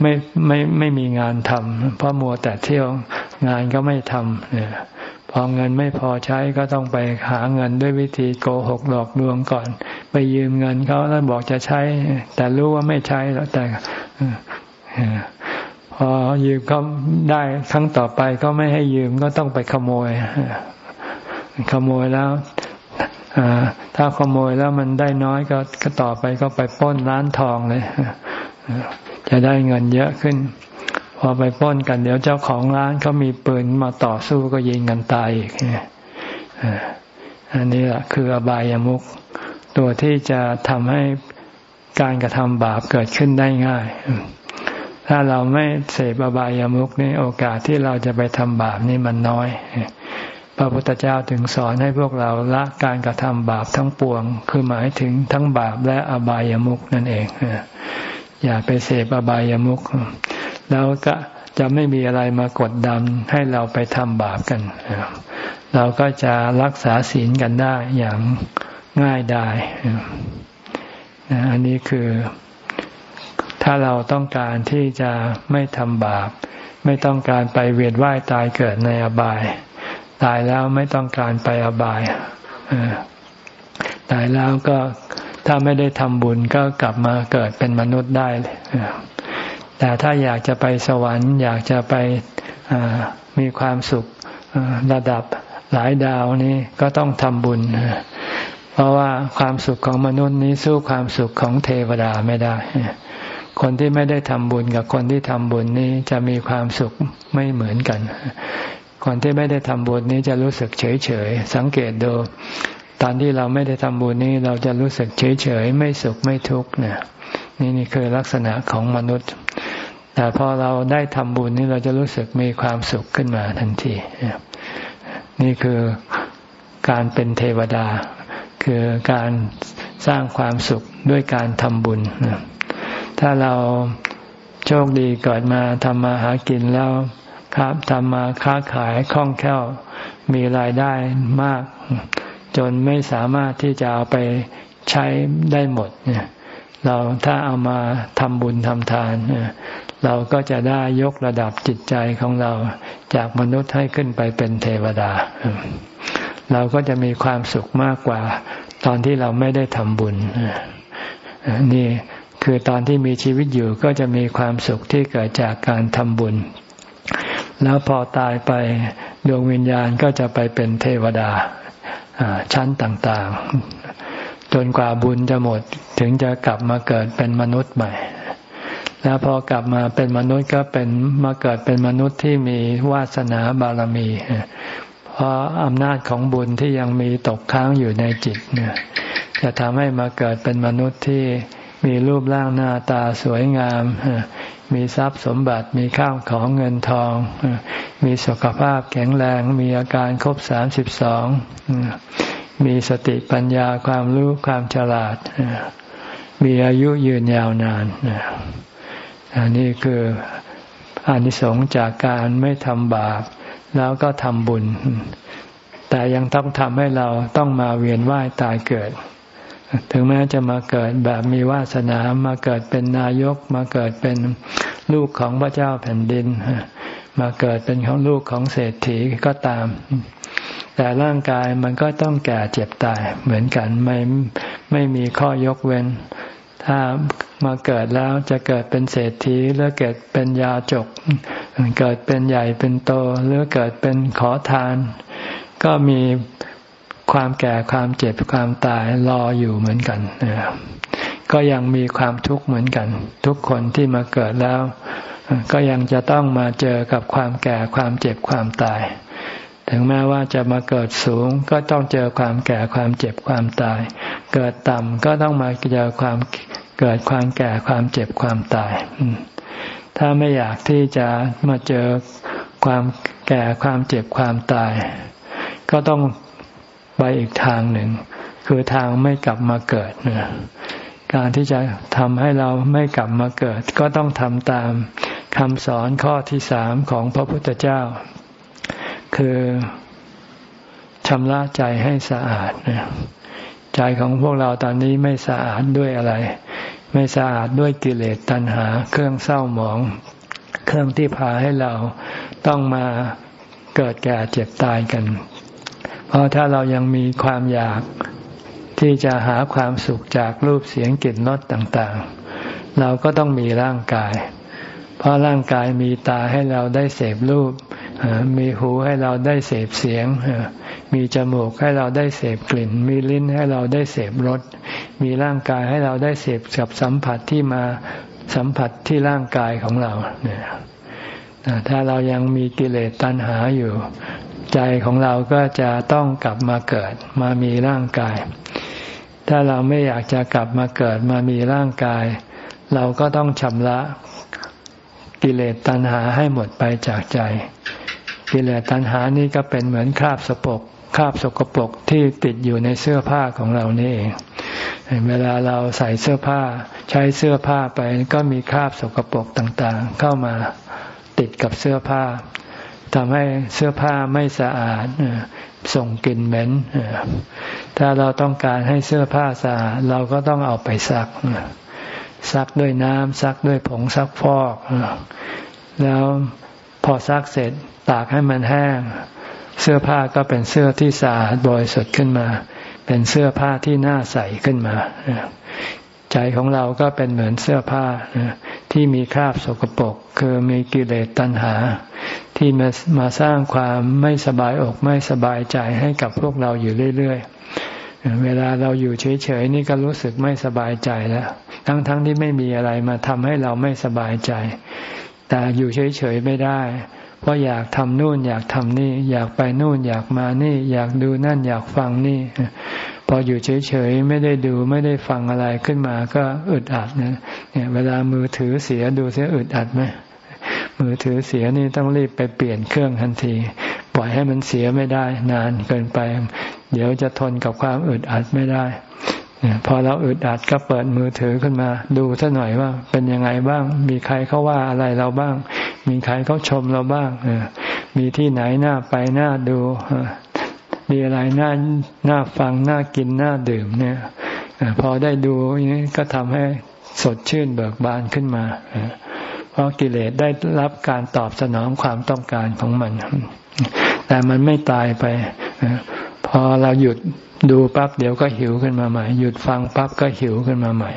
ไม่ไม่ไม่มีงานทำเพราะมัวแต่เที่ยวงานก็ไม่ทำเนี่ยพอเงินไม่พอใช้ก็ต้องไปหาเงินด้วยวิธีโกหกหลอกลวงก่อน ไปยืมเงินเขาแล้วบอกจะใช้ แต่รู้ว่าไม่ใช้แล้วแต่พอยืมเขาได้ครั้งต่อไปก็ไม่ให้ยืมก็ต้องไปขโมย ขโมยแล้ว ถ้าขโมยแล้วมันได้น้อยก็ต่อไปก็ไปป้นร้านทองเลยจะได้เงินเยอะขึ้น พอไปป้นกันเดี๋ยวเจ้าของร้านเขามีปืนมาต่อสู้ก็ยิงกันตายอีกอันนี้แหละคืออบายามุขตัวที่จะทำให้การกระทำบาปเกิดขึ้นได้ง่าย ถ้าเราไม่เสพอบายามุขนี่โอกาสที่เราจะไปทำบาปนี่มันน้อย พระพุทธเจ้าถึงสอนให้พวกเราละการกระทำบาปทั้งปวง คือหมายถึงทั้งบาปและอบายามุขนั่นเองอย่าไปเสพอบายามุขแล้วก็จะไม่มีอะไรมากดดันให้เราไปทำบาปกัน เราก็จะรักษาศีลกันได้อย่างง่ายได้อันนี้คือถ้าเราต้องการที่จะไม่ทำบาป ไม่ต้องการไปเวียนว่ายตายเกิดในอบาย ตายแล้วไม่ต้องการไปอบายตายแล้วก็ถ้าไม่ได้ทำบุญก็กลับมาเกิดเป็นมนุษย์ได้แต่ถ้าอยากจะไปสวรรค์ อยากจะไปมีความสุขระดับหลายดาวนี้ก็ต้องทำบุญ เพราะว่าความสุขของมนุษย์นี้สู้ความสุขของเทวดาไม่ได้ คนที่ไม่ได้ทำบุญกับคนที่ทำบุญนี้จะมีความสุขไม่เหมือนกัน คนที่ไม่ได้ทำบุญนี้จะรู้สึกเฉยเฉยสังเกตดูตอนที่เราไม่ได้ทำบุญนี้เราจะรู้สึกเฉยเฉยไม่สุขไม่ทุกข์เนี่ยนี่นี่คือลักษณะของมนุษย์ แต่พอเราได้ทำบุญนี่เราจะรู้สึกมีความสุขขึ้นมาทันที นี่คือการเป็นเทวดา คือการสร้างความสุขด้วยการทำบุญ ถ้าเราโชคดีเกิดมาทำมาหากินแล้ว ครับทำมาค้าขายคล่องแคล่วมีรายได้มาก จนไม่สามารถที่จะเอาไปใช้ได้หมดเนี่ยเราถ้าเอามาทำบุญทำทานเราก็จะได้ยกระดับจิตใจของเราจากมนุษย์ให้ขึ้นไปเป็นเทวดา เราก็จะมีความสุขมากกว่า ตอนที่เราไม่ได้ทำบุญนี่คือตอนที่มีชีวิตอยู่ก็จะมีความสุขที่เกิดจากการทำบุญ แล้วพอตายไปดวงวิญญาณก็จะไปเป็นเทวดาชั้นต่างๆ จนกว่าบุญจะหมดถึงจะกลับมาเกิดเป็นมนุษย์ใหม่ แล้วพอกลับมาเป็นมนุษย์ก็เป็นมาเกิดเป็นมนุษย์ที่มีวาสนาบารมี เพราะอำนาจของบุญที่ยังมีตกค้างอยู่ในจิตเนี่ยจะทำให้มาเกิดเป็นมนุษย์ที่ มีรูปร่างหน้าตาสวยงาม มีทรัพย์สมบัติ มีข้าวของเงินทอง มีสุขภาพแข็งแรง มีอาการครบสามสิบสอง มีสติปัญญาความรู้ความฉลาด มีอายุยืนยาวนานอันนี้คืออานิสงส์จากการไม่ทำบาป แล้วก็ทำบุญ แต่ยังต้องทำให้เราต้องมาเวียนว่ายตายเกิด ถึงแม้จะมาเกิดแบบมีวาสนามาเกิดเป็นนายก มาเกิดเป็นลูกของพระเจ้าแผ่นดิน มาเกิดเป็นของลูกของเศรษฐีก็ตาม แต่ร่างกายมันก็ต้องแก่เจ็บตายเหมือนกันไม่ไม่มีข้อยกเว้น ถ้ามาเกิดแล้วจะเกิดเป็นเศรษฐีหรือเกิดเป็นยาจก เกิดเป็นใหญ่เป็นโตหรือเกิดเป็นขอทาน ก็มี ความแก่ความเจ็บความตายรออยู่เหมือนกันก็ยังมีความทุกข์เหมือนกัน ทุกคนที่มาเกิดแล้ว ก็ยังจะต้องมาเจอกับความแก่ความเจ็บความตาย ถึงแม้ว่าจะมาเกิดสูง ก็ต้องเจอความแก่ความเจ็บความตาย เกิดต่ำก็ต้องมาเจอความเกิดความแก่ความเจ็บความตาย ถ้าไม่อยากที่จะมาเจอความแก่ความเจ็บความตาย ก็ต้อง ไปอีกทางหนึ่ง คือทางไม่กลับมาเกิดการที่จะทำให้เราไม่กลับมาเกิด ก็ต้องทำตามคำสอนข้อที่สามของพระพุทธเจ้า คือชำระใจให้สะอาดใจของพวกเราตอนนี้ไม่สะอาดด้วยอะไร ไม่สะอาดด้วยกิเลสตัณหา เครื่องเศร้าหมอง เครื่องที่พาให้เราต้องมาเกิดแก่เจ็บตายกัน เพราะถ้าเรายังมีความอยากที่จะหาความสุขจากรูปเสียงกลิ่นรสต่างๆ เราก็ต้องมีร่างกาย เพราะร่างกายมีตาให้เราได้เสพรูป มีหูให้เราได้เสพเสียง มีจมูกให้เราได้เสพกลิ่น มีลิ้นให้เราได้เสพรส มีร่างกายให้เราได้เสพกับสัมผัสที่มาสัมผัสที่ร่างกายของเราเนี่ยถ้าเรายังมีกิเลสตัณหาอยู่ ใจของเราก็จะต้องกลับมาเกิดมามีร่างกาย ถ้าเราไม่อยากจะกลับมาเกิดมามีร่างกาย เราก็ต้องชำระกิเลสตัณหาให้หมดไปจากใจ กิเลสตัณหานี่ก็เป็นเหมือนคราบสปกคราบสกปรกที่ติดอยู่ในเสื้อผ้าของเรานี่เองเวลาเราใส่เสื้อผ้า ใช้เสื้อผ้าไปก็มีคราบสกปรกต่างๆ เข้ามาติดกับเสื้อผ้า ทำให้เสื้อผ้าไม่สะอาดส่งกลิ่นเหม็นถ้าเราต้องการให้เสื้อผ้าสะอาดเราก็ต้องเอาไปซัก ซักด้วยน้ำซักด้วยผงซักฟอก แล้วพอซักเสร็จตากให้มันแห้ง เสื้อผ้าก็เป็นเสื้อที่สะอาดบริสุทธิ์ขึ้นมา เป็นเสื้อผ้าที่น่าใส่ขึ้นมาใจของเราก็เป็นเหมือนเสื้อผ้าที่มีคราบสกปรกคือมีกิเลสตัณหา ที่มามาสร้างความไม่สบายอกไม่สบายใจให้กับพวกเราอยู่เรื่อย ๆ เวลาเราอยู่เฉยๆนี่ก็รู้สึกไม่สบายใจแล้ว ทั้งๆทที่ไม่มีอะไรมาทำให้เราไม่สบายใจ แต่อยู่เฉยๆไม่ได้ เพราะอยากทำนู่นอยากทำนี่ อยากไปนู่นอยากมานี่ อยากดูนั่นอยากฟังนี่ พออยู่เฉยๆไม่ได้ดูไม่ได้ฟังอะไรขึ้นมาก็อึดอัดนะเนี่ยเวลามือถือเสียดูเสียอึดอัดไหม มือถือเสียนี่ต้องรีบไปเปลี่ยนเครื่องทันที ปล่อยให้มันเสียไม่ได้นานเกินไป เดี๋ยวจะทนกับความอึดอัดไม่ได้พอเราอึดอัดก็เปิดมือถือขึ้นมา ดูซะหน่อยว่า เป็นยังไงบ้าง มีใครเขาว่าอะไรเราบ้าง มีใครเขาชมเราบ้างมีที่ไหนน่าไปน่าดูมีอะไรน่าน่าฟังน่ากินน่าดื่มเนี่ยพอได้ดูนี้ก็ทำให้สดชื่นเบิกบานขึ้นมา ราะกิเลสได้รับการตอบสนองความต้องการของมัน แต่มันไม่ตายไป พอเราหยุดดูปั๊บเดี๋ยวก็หิวขึ้นมาใหม่ หยุดฟังปั๊บก็หิวขึ้นมาใหม่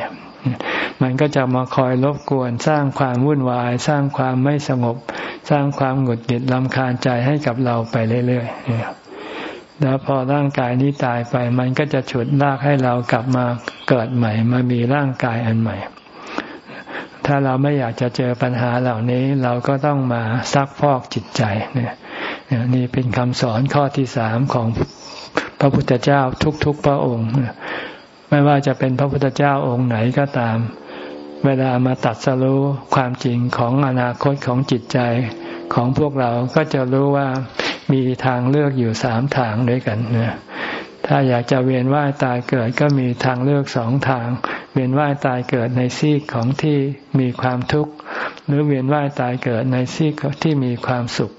มันก็จะมาคอยรบกวนสร้างความวุ่นวาย สร้างความไม่สงบ สร้างความหงุดหงิดลำคาญใจให้กับเราไปเรื่อยๆแล้วพอร่างกายนี้ตายไป มันก็จะฉุดลากให้เรากลับมาเกิดใหม่ มามีร่างกายอันใหม่ ถ้าเราไม่อยากจะเจอปัญหาเหล่านี้เราก็ต้องมาซักพอกจิตใจเนี่ยนี่เป็นคำสอนข้อที่สามของพระพุทธเจ้าทุกๆพระองค์ ไม่ว่าจะเป็นพระพุทธเจ้าองค์ไหนก็ตาม เวลามาตัดสรู้ความจริงของอนาคตของจิตใจของพวกเราก็จะรู้ว่ามีทางเลือกอยู่สามทางด้วยกันนะ ถ้าอยากจะเวียนว่ายตายเกิดก็มีทางเลือกสองทาง เวียนว่ายตายเกิดในซีกของที่มีความทุกข์หรือเวียนว่ายตายเกิดในซีกที่มีความสุข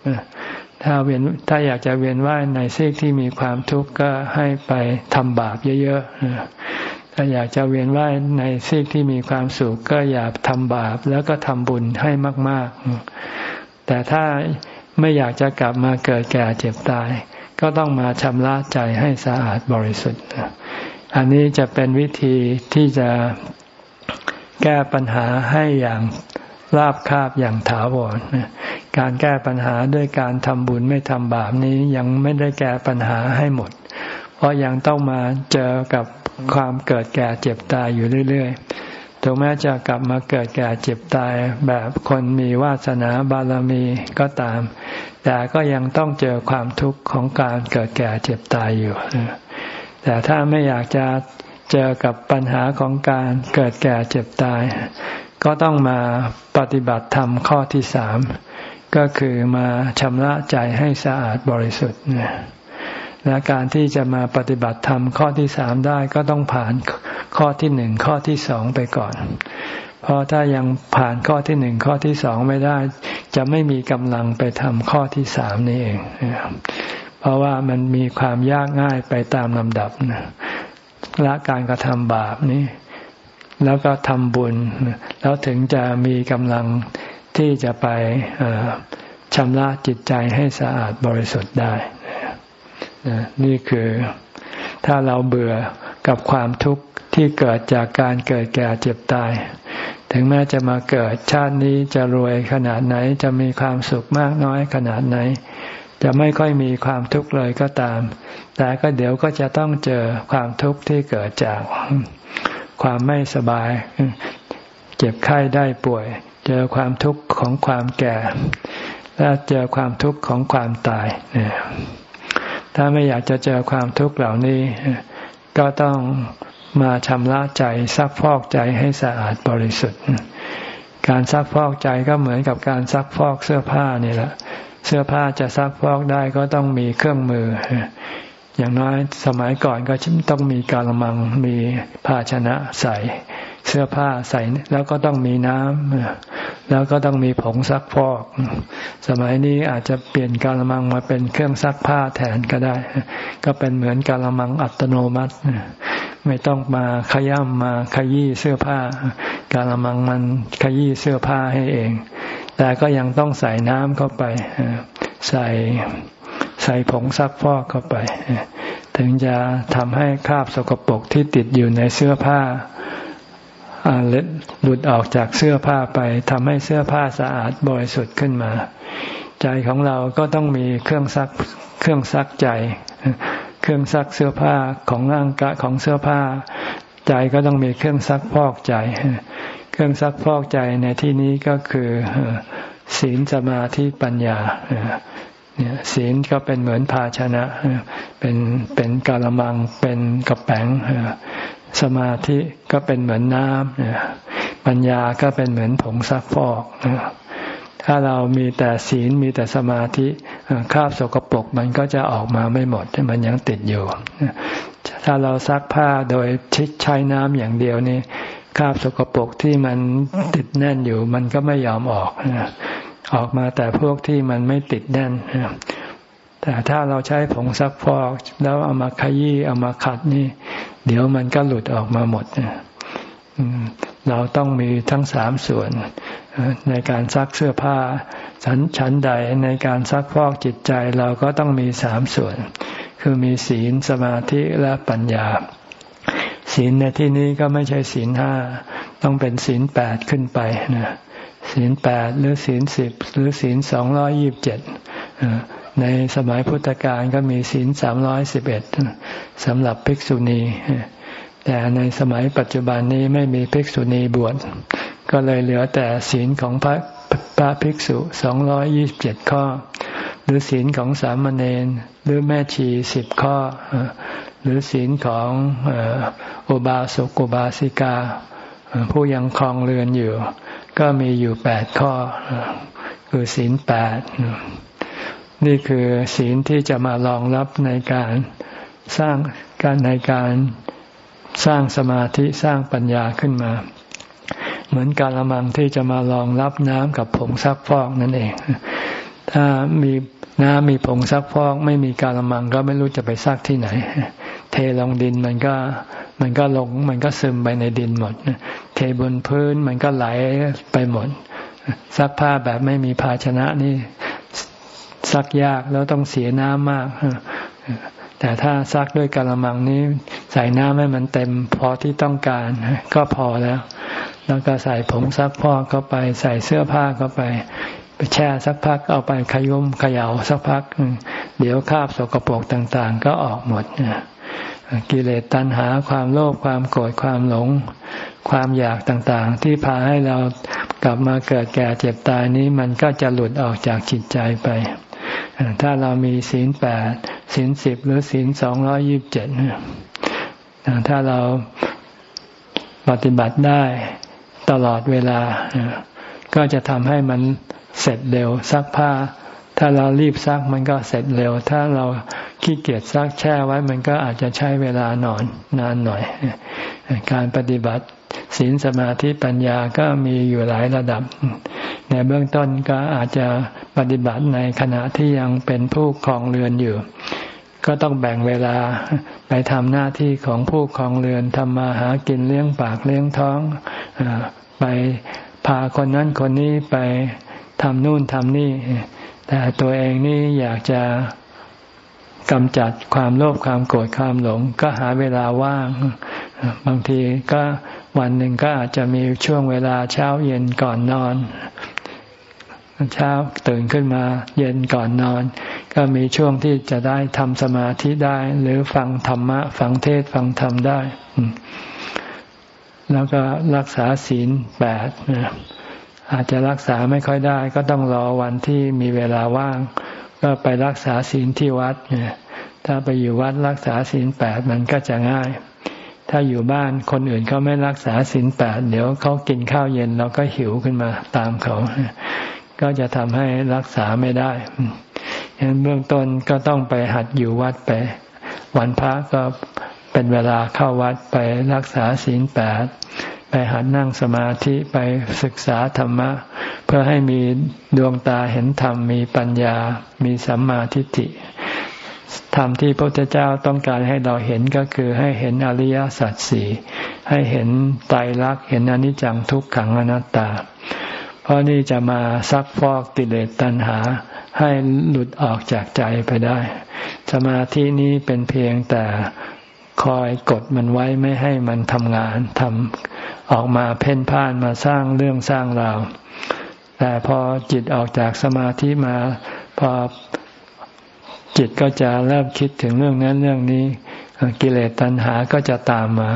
ถ้าเวียนถ้าอยากจะเวียนว่ายในซีกที่มีความทุกข์ก็ให้ไปทำบาปเยอะๆถ้าอยากจะเวียนว่ายในซีกที่มีความสุข ก็อย่าทำบาปแล้วก็ทำบุญให้มาก ๆ แต่ถ้าไม่อยากจะกลับมาเกิดแก่เจ็บตาย ก็ต้องมาชำระใจให้สะอาดบริสุทธิ์ อันนี้จะเป็นวิธีที่จะแก้ปัญหาให้อย่างราบคาบอย่างถาวรการแก้ปัญหาด้วยการทำบุญไม่ทำบาปนี้ยังไม่ได้แก้ปัญหาให้หมด เพราะยังต้องมาเจอกับความเกิดแก่เจ็บตายอยู่เรื่อย ถึงแม้จะกลับมาเกิดแก่เจ็บตายแบบคนมีวาสนาบารมีก็ตาม แต่ก็ยังต้องเจอความทุกข์ของการเกิดแก่เจ็บตายอยู่ แต่ถ้าไม่อยากจะเจอกับปัญหาของการเกิดแก่เจ็บตาย ก็ต้องมาปฏิบัติธรรมข้อที่สามก็คือมาชำระใจให้สะอาดบริสุทธิ์และการที่จะมาปฏิบัติธรรมข้อที่สามได้ก็ต้องผ่าน ข้อที่หนึ่งข้อที่สองไปก่อน เพราะถ้ายังผ่านข้อที่หนึ่งข้อที่สองไม่ได้ จะไม่มีกำลังไปทำข้อที่สามนี่เอง เพราะว่ามันมีความยากง่ายไปตามลำดับละการกระทำบาปนี้ แล้วก็ทำบุญ แล้วถึงจะมีกำลังที่จะไปชำระจิตใจให้สะอาดบริสุทธิ์ได้ นี่คือถ้าเราเบื่อกับความทุกข์ ที่เกิดจากการเกิดแก่เจ็บตาย ถึงแม้จะมาเกิดชาตินี้จะรวยขนาดไหนจะมีความสุขมากน้อยขนาดไหน จะไม่ค่อยมีความทุกข์เลยก็ตาม แต่ก็เดี๋ยวก็จะต้องเจอความทุกข์ที่เกิดจากความไม่สบาย เจ็บไข้ได้ป่วย เจอความทุกข์ของความแก่ และเจอความทุกข์ของความตายถ้าไม่อยากจะเจอความทุกข์เหล่านี้ ก็ต้อง มาชำระใจซักฟอกใจให้สะอาดบริสุทธิ์ การซักฟอกใจก็เหมือนกับการซักฟอกเสื้อผ้านี่แหละ เสื้อผ้าจะซักฟอกได้ก็ต้องมีเครื่องมือ อย่างน้อยสมัยก่อนก็ต้องมีกาละมังมีภาชนะใส่เสื้อผ้าใส่แล้วก็ต้องมีน้ำแล้วก็ต้องมีผงซักฟอก สมัยนี้อาจจะเปลี่ยนกาละมังมาเป็นเครื่องซักผ้าแทนก็ได้ ก็เป็นเหมือนกาละมังอัตโนมัติ ไม่ต้องมาขย้ำมาขยี้เสื้อผ้า การละมังมันขยี้เสื้อผ้าให้เอง แต่ก็ยังต้องใส่น้ำเข้าไป ใส่ใส่ผงซักฟอกเข้าไป ถึงจะทำให้คราบสกปรกที่ติดอยู่ในเสื้อผ้าหลุดออกจากเสื้อผ้าไปทำให้เสื้อผ้าสะอาดบริสุทธิ์ขึ้นมา ใจของเราก็ต้องมีเครื่องซักเครื่องซักใจ เครื่องซักเสื้อผ้าของร่างกายของเสื้อผ้า ใจก็ต้องมีเครื่องซักพอกใจ เครื่องซักพอกใจในที่นี้ก็คือศีลสมาธิปัญญาเนี่ยศีลก็เป็นเหมือนภาชนะ เป็นเป็นกาละมังเป็นกระแป๋งสมาธิก็เป็นเหมือนน้ำปัญญาก็เป็นเหมือนผงซักฟอก ถ้าเรามีแต่ศีลมีแต่สมาธิคราบสกปรกมันก็จะออกมาไม่หมดมันยังติดอยู่ถ้าเราซักผ้าโดยชิดใช้น้ำอย่างเดียวนี่คราบสกปรกที่มันติดแน่นอยู่ มันก็ไม่ยอมออกออกมาแต่พวกที่มันไม่ติดแน่นแต่ถ้าเราใช้ผงซักฟอกแล้วเอามาขยี้เอามาขัดนี่ เดี๋ยวมันก็หลุดออกมาหมด เราต้องมีทั้งสามส่วน ในการซักเสื้อผ้าฉันฉันใดในการซักฟอกจิตใจเราก็ต้องมีสามส่วน คือมีศีลสมาธิและปัญญา ศีลในที่นี้ก็ไม่ใช่ศีลห้าต้องเป็นศีลแปดขึ้นไปนะศีลแปดหรือศีลสิบหรือศีลสองร้อยยิบเจ็ดในสมัยพุทธกาลก็มีศีลสามร้อยสิบเอ็ดสำหรับภิกษุณี แต่ในสมัยปัจจุบันนี้ไม่มีภิกษุณีบวช ก็เลยเหลือแต่ศีลของพระพระภิกษุสองร้อยยี่สิบเจ็ดข้อ หรือศีลของสามเณรหรือแม่ชีสิบข้อ หรือศีลของอุบาสกอุบาสิกา ผู้ยังคลองเรือนอยู่ ก็มีอยู่แปดข้อ คือศีลแปดนี่คือศีลที่จะมารองรับในการสร้างการในการ สร้างสมาธิสร้างปัญญาขึ้นมา เหมือนการละมังที่จะมารองรับน้ำกับผงซักฟอกนั่นเอง ถ้ามีน้ำมีผงซักฟอกไม่มีการละมังก็ไม่รู้จะไปซักที่ไหน เทลงดินมันก็มันก็ลงมันก็ซึมไปในดินหมด เทบนพื้นมันก็ไหลไปหมด ซักผ้าแบบไม่มีภาชนะนี่ซักยากแล้วต้องเสียน้ำมาก แต่ถ้าซักด้วยกระมังนี้ ใส่น้ำให้มันเต็มพอที่ต้องการ ก็พอแล้ว แล้วก็ใส่ผงซักพอกเข้าไป ใส่เสื้อผ้าเข้าไป ไปแช่สักพักเอาไปขยุมขยา่าสักพัก เดี๋ยวคราบสกปรกต่างๆ ก็ออกหมดกิเลสตัณหาความโลภความโกรธความหลง ความอยากต่างๆ ที่พาให้เรากลับมาเกิดแก่เจ็บตายนี้มันก็จะหลุดออกจากจิตใจไป ถ้าเรามีศีลแปดศีลสิบหรือศีลสองร้อยิบเจ็ดถ้าเราปฏิบัติได้ตลอดเวลา ก็จะทำให้มันเสร็จเร็วซักผ้า ถ้าเรารีบซักมันก็เสร็จเร็ว ถ้าเราขี้เกียจซักแช่ไว้มันก็อาจจะใช้เวลานอนนานหน่อย การปฏิบัติศีลสมาธิปัญญาก็มีอยู่หลายระดับ ในเบื้องต้นก็อาจจะปฏิบัติในขณะที่ยังเป็นผู้ครองเรือนอยู่ ก็ต้องแบ่งเวลาไปทำหน้าที่ของผู้ครองเรือนทำมาหากินเลี้ยงปากเลี้ยงท้องไปพาคนนั้นคนนี้ไปทำนู่นทำนี่ แต่ตัวเองนี่อยากจะกำจัดความโลภความโกรธความหลง ก็หาเวลาว่าง บางทีก็วันหนึ่งก็อาจจะมีช่วงเวลาเช้าเย็นก่อนนอน เช้าตื่นขึ้นมาเย็นก่อนนอน ก็มีช่วงที่จะได้ทำสมาธิได้ หรือฟังธรรมะ ฟังเทศฟังธรรมได้ แล้วก็รักษาศีลแปดอาจจะรักษาไม่ค่อยได้ ก็ต้องรอวันที่มีเวลาว่าง ก็ไปรักษาศีลที่วัดถ้าไปอยู่วัดรักษาศีลแปดมันก็จะง่าย ถ้าอยู่บ้านคนอื่นเขาไม่รักษาศีลแปดเดี๋ยวเขากินข้าวเย็นเราก็หิวขึ้นมาตามเขา ก็จะทำให้รักษาไม่ได้ฉะนั้นเบื้องต้นก็ต้องไปหัดอยู่วัดไป วันพระก็เป็นเวลาเข้าวัดไปรักษาศีลแปดไปหัดนั่งสมาธิไปศึกษาธรรมะ เพื่อให้มีดวงตาเห็นธรรม มีปัญญา มีสัมมาทิฏฐิธรรมที่พระพุทธเจ้าต้องการให้เราเห็นก็คือให้เห็นอริยสัจสี่ให้เห็นไตรลักษณ์เห็นอนิจจังทุกขังอนัตตา เพราะนี่จะมาซักฟอกติเลสตัณหา ให้หลุดออกจากใจไปได้ สมาธินี้เป็นเพียงแต่คอยกดมันไว้ไม่ให้มันทำงานทำออกมาเพ่นพ่านมาสร้างเรื่องสร้างราวแต่พอจิตออกจากสมาธิมา พอจิตก็จะเริ่มคิดถึงเรื่องนั้นเรื่องนี้ กิเลสตัณหาก็จะตามมา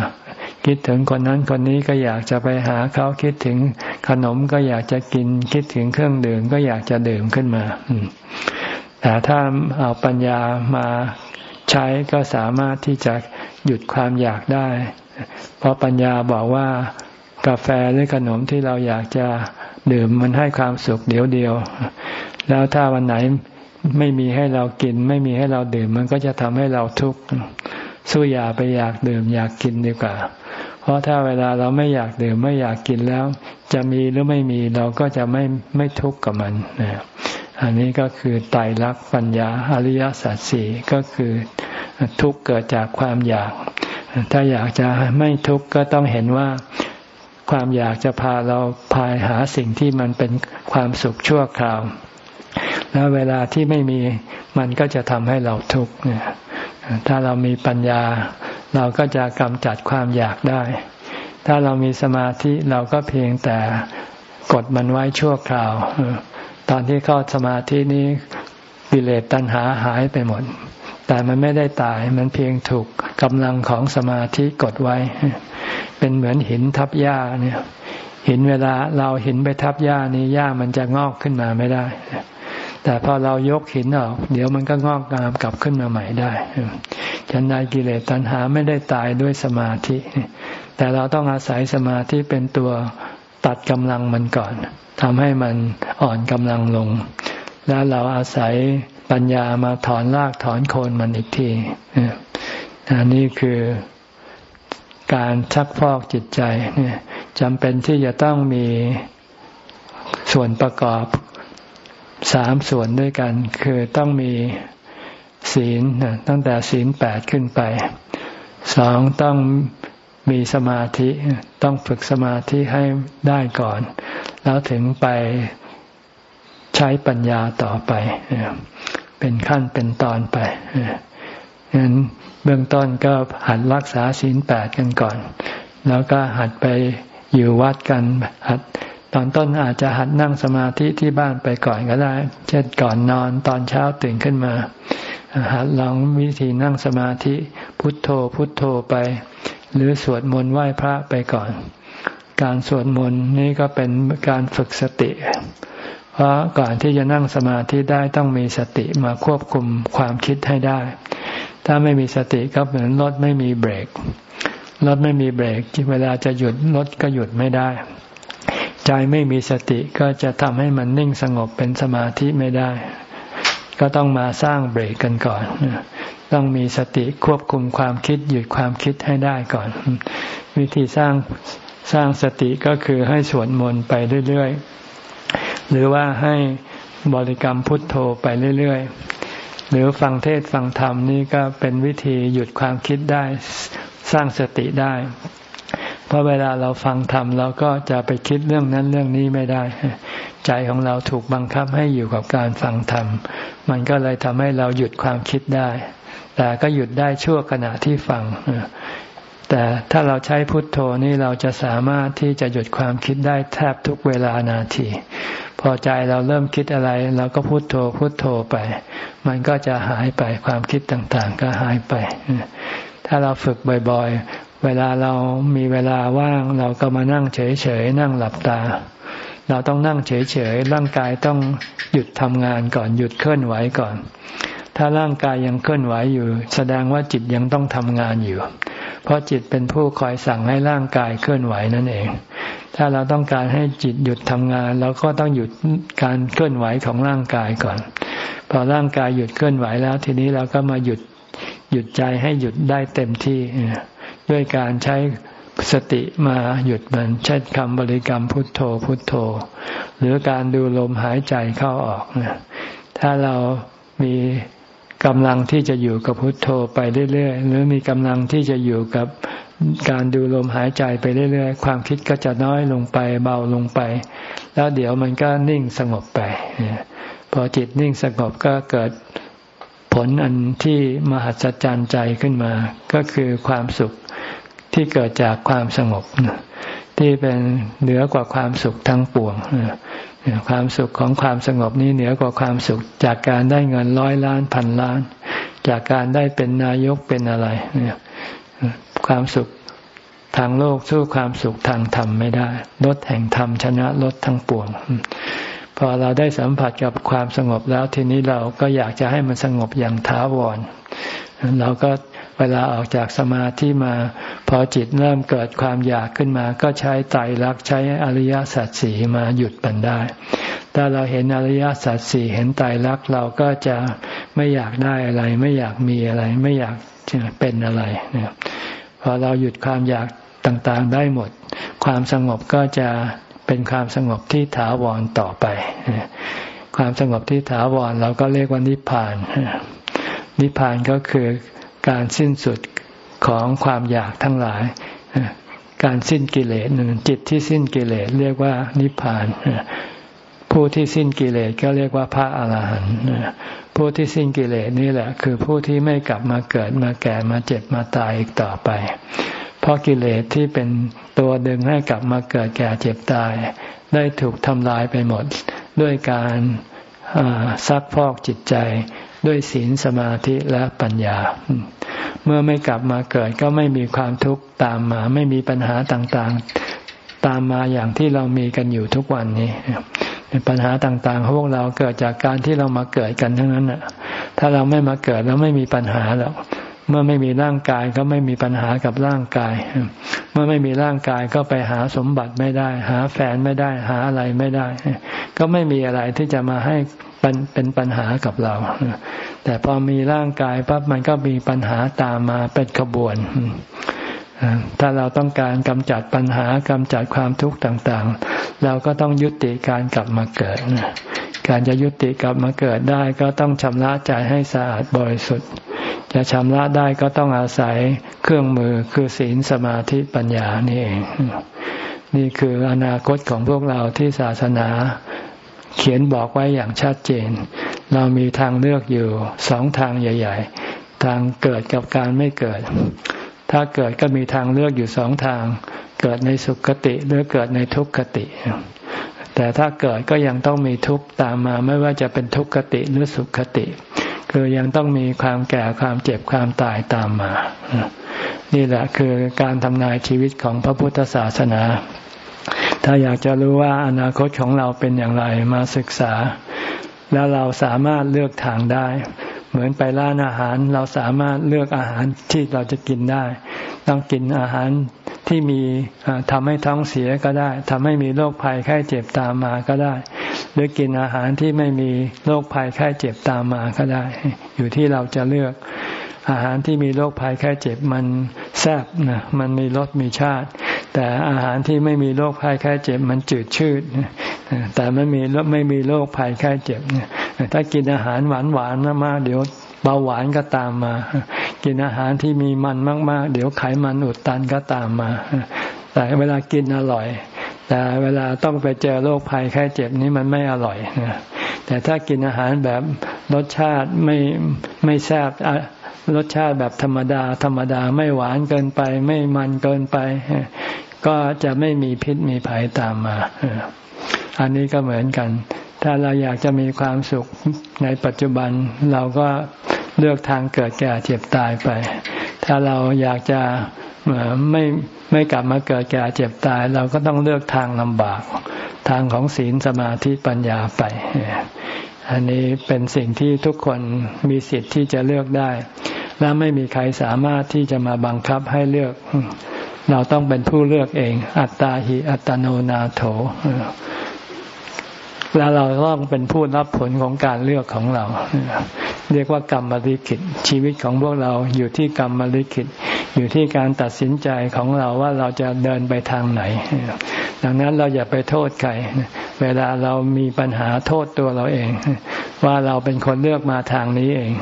คิดถึงคนนั้นคนนี้ก็อยากจะไปหาเขาคิดถึงขนมก็อยากจะกิน คิดถึงเครื่องดื่มก็อยากจะดื่มขึ้นมาแต่ถ้าเอาปัญญามาใช้ก็สามารถที่จะหยุดความอยากได้ เพราะปัญญาบอกว่ากาแฟหรือขนมที่เราอยากจะดื่มมันให้ความสุขเดียวเดียว แล้วถ้าวันไหนไม่มีให้เรากิน ไม่มีให้เราดื่ม มันก็จะทำให้เราทุกข์สู้อย่าไปอยากดื่มอยากกินดีกว่า ราะถ้าเวลาเราไม่อยากดื่มไม่อยากกินแล้ว จะมีหรือไม่มีเราก็จะไม่ไม่ทุกข์กับมันนะอันนี้ก็คือไตรลักษณ์ปัญญาอริยสัจสี่ก็คือทุกข์เกิดจากความอยาก ถ้าอยากจะไม่ทุกข์ก็ต้องเห็นว่าความอยากจะพาเราพายหาสิ่งที่มันเป็นความสุขชั่วคราว แล้วเวลาที่ไม่มีมันก็จะทำให้เราทุกข์ถ้าเรามีปัญญา เราก็จะกำจัดความอยากได้ ถ้าเรามีสมาธิเราก็เพียงแต่กดมันไว้ชั่วคราว ตอนที่เข้าสมาธินี้กิเลสตัณหาหายไปหมด แต่มันไม่ได้ตาย มันเพียงถูกกำลังของสมาธิกดไว้ เป็นเหมือนหินทับหญ้าเนี่ย หินเวลาเราหินไปทับหญ้านี้หญ้ามันจะงอกขึ้นมาไม่ได้ แต่พอเรายกหินออก เดี๋ยวมันก็งอกงามกลับขึ้นมาใหม่ได้ฉันใดกิเลสตัณหาไม่ได้ตายด้วยสมาธิ แต่เราต้องอาศัยสมาธิเป็นตัวตัดกำลังมันก่อนทำให้มันอ่อนกำลังลง แล้วเราอาศัยปัญญามาถอนรากถอนโคนมันอีกทีอันนี้คือการชักฟอกจิตใจจำเป็นที่จะต้องมีส่วนประกอบ สามส่วนด้วยกัน คือต้องมีศีลตั้งแต่ศีลแปดขึ้นไปสองต้องมีสมาธิต้องฝึกสมาธิให้ได้ก่อน แล้วถึงไปใช้ปัญญาต่อไป เป็นขั้นเป็นตอนไปฉะนั้นเบื้องต้นก็หัดรักษาศีลแปดกันก่อน แล้วก็หัดไปอยู่วัดกันหัด ตอนต้นอาจจะหัดนั่งสมาธิที่บ้านไปก่อนก็ได้ เช่นก่อนนอนตอนเช้าตื่นขึ้นมา หัดลองวิธีนั่งสมาธิพุทโธพุทโธไป หรือสวดมนต์ไหว้พระไปก่อน การสวดมนต์นี่ก็เป็นการฝึกสติ เพราะก่อนที่จะนั่งสมาธิได้ต้องมีสติมาควบคุมความคิดให้ได้ ถ้าไม่มีสติก็เหมือนรถไม่มีเบรกรถไม่มีเบรกเวลาจะหยุดรถก็หยุดไม่ได้ ใจไม่มีสติก็จะทำให้มันนิ่งสงบเป็นสมาธิไม่ได้ ก็ต้องมาสร้างเบรกกันก่อนต้องมีสติควบคุมความคิดหยุดความคิดให้ได้ก่อน วิธีสร้างสร้างสติก็คือให้สวดมนต์ไปเรื่อยๆ หรือว่าให้บริกรรมพุทโธไปเรื่อยๆ หรือฟังเทศฟังธรรมนี่ก็เป็นวิธีหยุดความคิดได้ สร้างสติได้ เพราะเวลาเราฟังธรรมเราก็จะไปคิดเรื่องนั้นเรื่องนี้ไม่ได้ ใจของเราถูกบังคับให้อยู่กับการฟังธรรม มันก็เลยทำให้เราหยุดความคิดได้ แต่ก็หยุดได้ชั่วขณะที่ฟัง แต่ถ้าเราใช้พุทโธนี่เราจะสามารถที่จะหยุดความคิดได้แทบทุกเวลานาที พอใจเราเริ่มคิดอะไร เราก็พุทโธพุทโธไป มันก็จะหายไปความคิดต่างๆ ก็หายไปถ้าเราฝึกบ่อย เวลาเรามีเวลาว่างเราก็มานั่งเฉยๆนั่งหลับตา เราต้องนั่งเฉยๆร่างกายต้องหยุดทำงานก่อนหยุดเคลื่อนไหวก่อน ถ้าร่างกายยังเคลื่อนไหวอยู่ แสดงว่าจิตยังต้องทำงานอยู่ เพราะจิตเป็นผู้คอยสั่งให้ร่างกายเคลื่อนไหวนั่นเอง ถ้าเราต้องการให้จิตหยุดทำงานเราก็ต้องหยุดการเคลื่อนไหวของร่างกายก่อน พอร่างกายหยุดเคลื่อนไหวแล้ว ทีนี้เราก็มาหยุดหยุดใจให้หยุดได้เต็มที่ ด้วยการใช้สติมาหยุดมันเช่นคำบริกรรมพุทโธพุทโธ หรือการดูลมหายใจเข้าออกถ้าเรามีกำลังที่จะอยู่กับพุทโธไปเรื่อยๆ หรือมีกำลังที่จะอยู่กับการดูลมหายใจไปเรื่อยๆ ความคิดก็จะน้อยลงไปเบาลงไป แล้วเดี๋ยวมันก็นิ่งสงบไป พอจิตนิ่งสงบก็เกิดผลอันที่มหัศจรรย์ใจขึ้นมา ก็คือความสุข ที่เกิดจากความสงบที่เป็นเหนือกว่าความสุขทั้งปวงความสุขของความสงบนี้เหนือกว่าความสุข จากการได้เงินร้อยล้านพันล้าน จากการได้เป็นนายกเป็นอะไรความสุขทางโลกสู้ความสุขทางธรรมไม่ได้ลดแห่งธรรมชนะลดทั้งปวง พอเราได้สัมผัสกับความสงบแล้วทีนี้เราก็อยากจะให้มันสงบอย่างท้าวร เราก็ เวลาออกจากสมาธิมา พอจิตเริ่มเกิดความอยากขึ้นมา ก็ใช้ไตรลักษณ์ใช้อริยสัจสี่มาหยุดมันได้ ถ้าเราเห็นอริยสัจสี่เห็นไตรลักษณ์เราก็จะไม่อยากได้อะไร ไม่อยากมีอะไร ไม่อยากเป็นอะไรนพอเราหยุดความอยากต่างๆได้หมด ความสงบก็จะเป็นความสงบที่ถาวรต่อไป ความสงบที่ถาวรเราก็เรียกว่านิพพาน นิพพานก็คือ การสิ้นสุดของความอยากทั้งหลาย การสิ้นกิเลสจิตที่สิ้นกิเลสเรียกว่านิพพาน ผู้ที่สิ้นกิเลสก็เรียกว่าพระอาหารหันต์ผู้ที่สิ้นกิเลสนี่แหละ คือผู้ที่ไม่กลับมาเกิดมาแก่มาเจ็บมาตายอีกต่อไป เพราะกิเลสที่เป็นตัวดึงให้กลับมาเกิดแก่เจ็บตาย ได้ถูกทำลายไปหมดด้วยการซักพอกจิตใจ ด้วยศีลสมาธิและปัญญา เมื่อไม่กลับมาเกิดก็ไม่มีความทุกข์ตามมา ไม่มีปัญหาต่างๆ ตามมาอย่างที่เรามีกันอยู่ทุกวันนี้ปัญหาต่างๆของพวกเราเกิดจากการที่เรามาเกิดกันทั้งนั้นน่ะ ถ้าเราไม่มาเกิดเราไม่มีปัญหาหรอกเมื่อไม่มีร่างกายก็ไม่มีปัญหากับร่างกาย เมื่อไม่มีร่างกายก็ไปหาสมบัติไม่ได้ หาแฟนไม่ได้ หาอะไรไม่ได้ ก็ไม่มีอะไรที่จะมาให้ เป็นปัญหากับเรา แต่พอมีร่างกายปั๊บมันก็มีปัญหาตามมาเป็นขบวน ถ้าเราต้องการกำจัดปัญหากำจัดความทุกข์ต่างๆ เราก็ต้องยุติการกลับมาเกิด การจะยุติกลับมาเกิดได้ก็ต้องชำระใจให้สะอาดบริสุทธิ์ จะชำระได้ก็ต้องอาศัยเครื่องมือคือศีลสมาธิปัญญานี่เองนี่คืออนาคตของพวกเราที่ศาสนา เขียนบอกไว้อย่างชัดเจน เรามีทางเลือกอยู่สองทางใหญ่ ๆ ทางเกิดกับการไม่เกิด ถ้าเกิดก็มีทางเลือกอยู่สองทาง เกิดในสุขติหรือเกิดในทุกขติ แต่ถ้าเกิดก็ยังต้องมีทุกข์ตามมาไม่ว่าจะเป็นทุกขติหรือสุขติ คือยังต้องมีความแก่ความเจ็บความตายตามมา นี่แหละคือการทำนายชีวิตของพระพุทธศาสนา ถ้าอยากจะรู้ว่าอนาคตของเราเป็นอย่างไรมาศึกษา แล้วเราสามารถเลือกทางได้ เหมือนไปร้านอาหารเราสามารถเลือกอาหารที่เราจะกินได้ ต้องกินอาหารที่มีทำให้ท้องเสียก็ได้ทำให้มีโรคภัยไข้เจ็บตามมาก็ได้ หรือกินอาหารที่ไม่มีโรคภัยไข้เจ็บตามมาก็ได้ อยู่ที่เราจะเลือก อาหารที่มีโรคภัยไข้เจ็บมันแซ่บนะมันมีรสมีชาติ แต่อาหารที่ไม่มีโรคภัยไข้เจ็บมันจืดชืดแต่ไม่มีไม่มีโรคภัยไข้เจ็บถ้ากินอาหารหวานหวานมากๆเดี๋ยวเบาหวานก็ตามมา กินอาหารที่มีมันมาก ๆ เดี๋ยวไขมันอุดตันก็ตามมา แต่เวลากินอร่อย แต่เวลาต้องไปเจอโรคภัยไข้เจ็บนี้มันไม่อร่อยแต่ถ้ากินอาหารแบบรสชาติไม่ไม่แซ่บ รสชาติแบบธรรมดา ธรรมดาไม่หวานเกินไป ไม่มันเกินไป ก็จะไม่มีพิษมีภัยตามมา อันนี้ก็เหมือนกัน ถ้าเราอยากจะมีความสุขในปัจจุบัน เราก็เลือกทางเกิดแก่เจ็บตายไป ถ้าเราอยากจะไม่ไม่กลับมาเกิดแก่เจ็บตาย เราก็ต้องเลือกทางลำบาก ทางของศีลสมาธิปัญญาไป อันนี้เป็นสิ่งที่ทุกคนมีสิทธิ์ที่จะเลือกได้ และไม่มีใครสามารถที่จะมาบังคับให้เลือก เราต้องเป็นผู้เลือกเอง อัตตาหิอัตโนนาโถ แล้วเราต้องเป็นผู้รับผลของการเลือกของเรา เรียกว่ากรรมลิขิตชีวิตของพวกเราอยู่ที่กรรมลิขิตอยู่ที่การตัดสินใจของเราว่าเราจะเดินไปทางไหน ดังนั้นเราอย่าไปโทษใครเวลาเรามีปัญหาโทษตัวเราเอง ว่าเราเป็นคนเลือกมาทางนี้เอง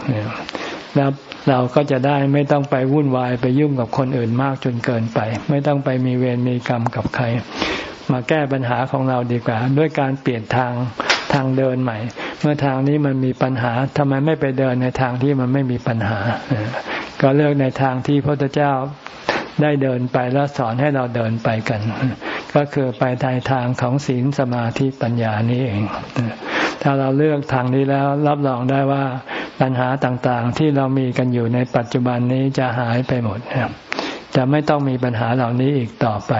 แล้วเราก็จะได้ไม่ต้องไปวุ่นวายไปยุ่งกับคนอื่นมากจนเกินไป ไม่ต้องไปมีเวรมีกรรมกับใคร มาแก้ปัญหาของเราดีกว่า ด้วยการเปลี่ยนทางทางเดินใหม่ เมื่อทางนี้มันมีปัญหาทำไมไม่ไปเดินในทางที่มันไม่มีปัญหา ก็เลือกในทางที่พระพุทธเจ้าได้เดินไปแล้วสอนให้เราเดินไปกัน ก็คือไปในทางของศีลสมาธิปัญญานี้เอง ถ้าเราเลือกทางนี้แล้วรับรองได้ว่าปัญหาต่างๆ ที่เรามีกันอยู่ในปัจจุบันนี้จะหายไปหมดจะไม่ต้องมีปัญหาเหล่านี้อีกต่อไป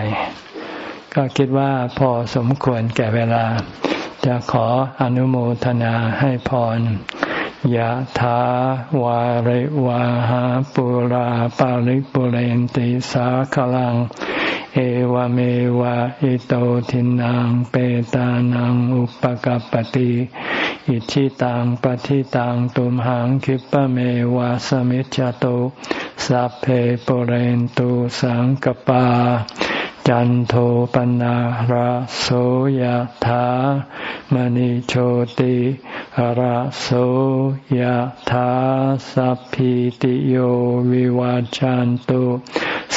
ก็คิดว่าพอสมควรแก่เวลา จะขออนุโมทนาให้พรยะถาวาริวาหาปุราปาริปุเรนติสาขลัง เอวเมวะอิโตทินังเปตานังอุปกัปติอิชิตังปฏิตังตุมหังคิปะเมวะสมิจจตุสัพเพปุเรนตุสังกปา จันโทปนะระโสยธามณิโชติระโสยธาสัพพิติโยวิวาจันตุ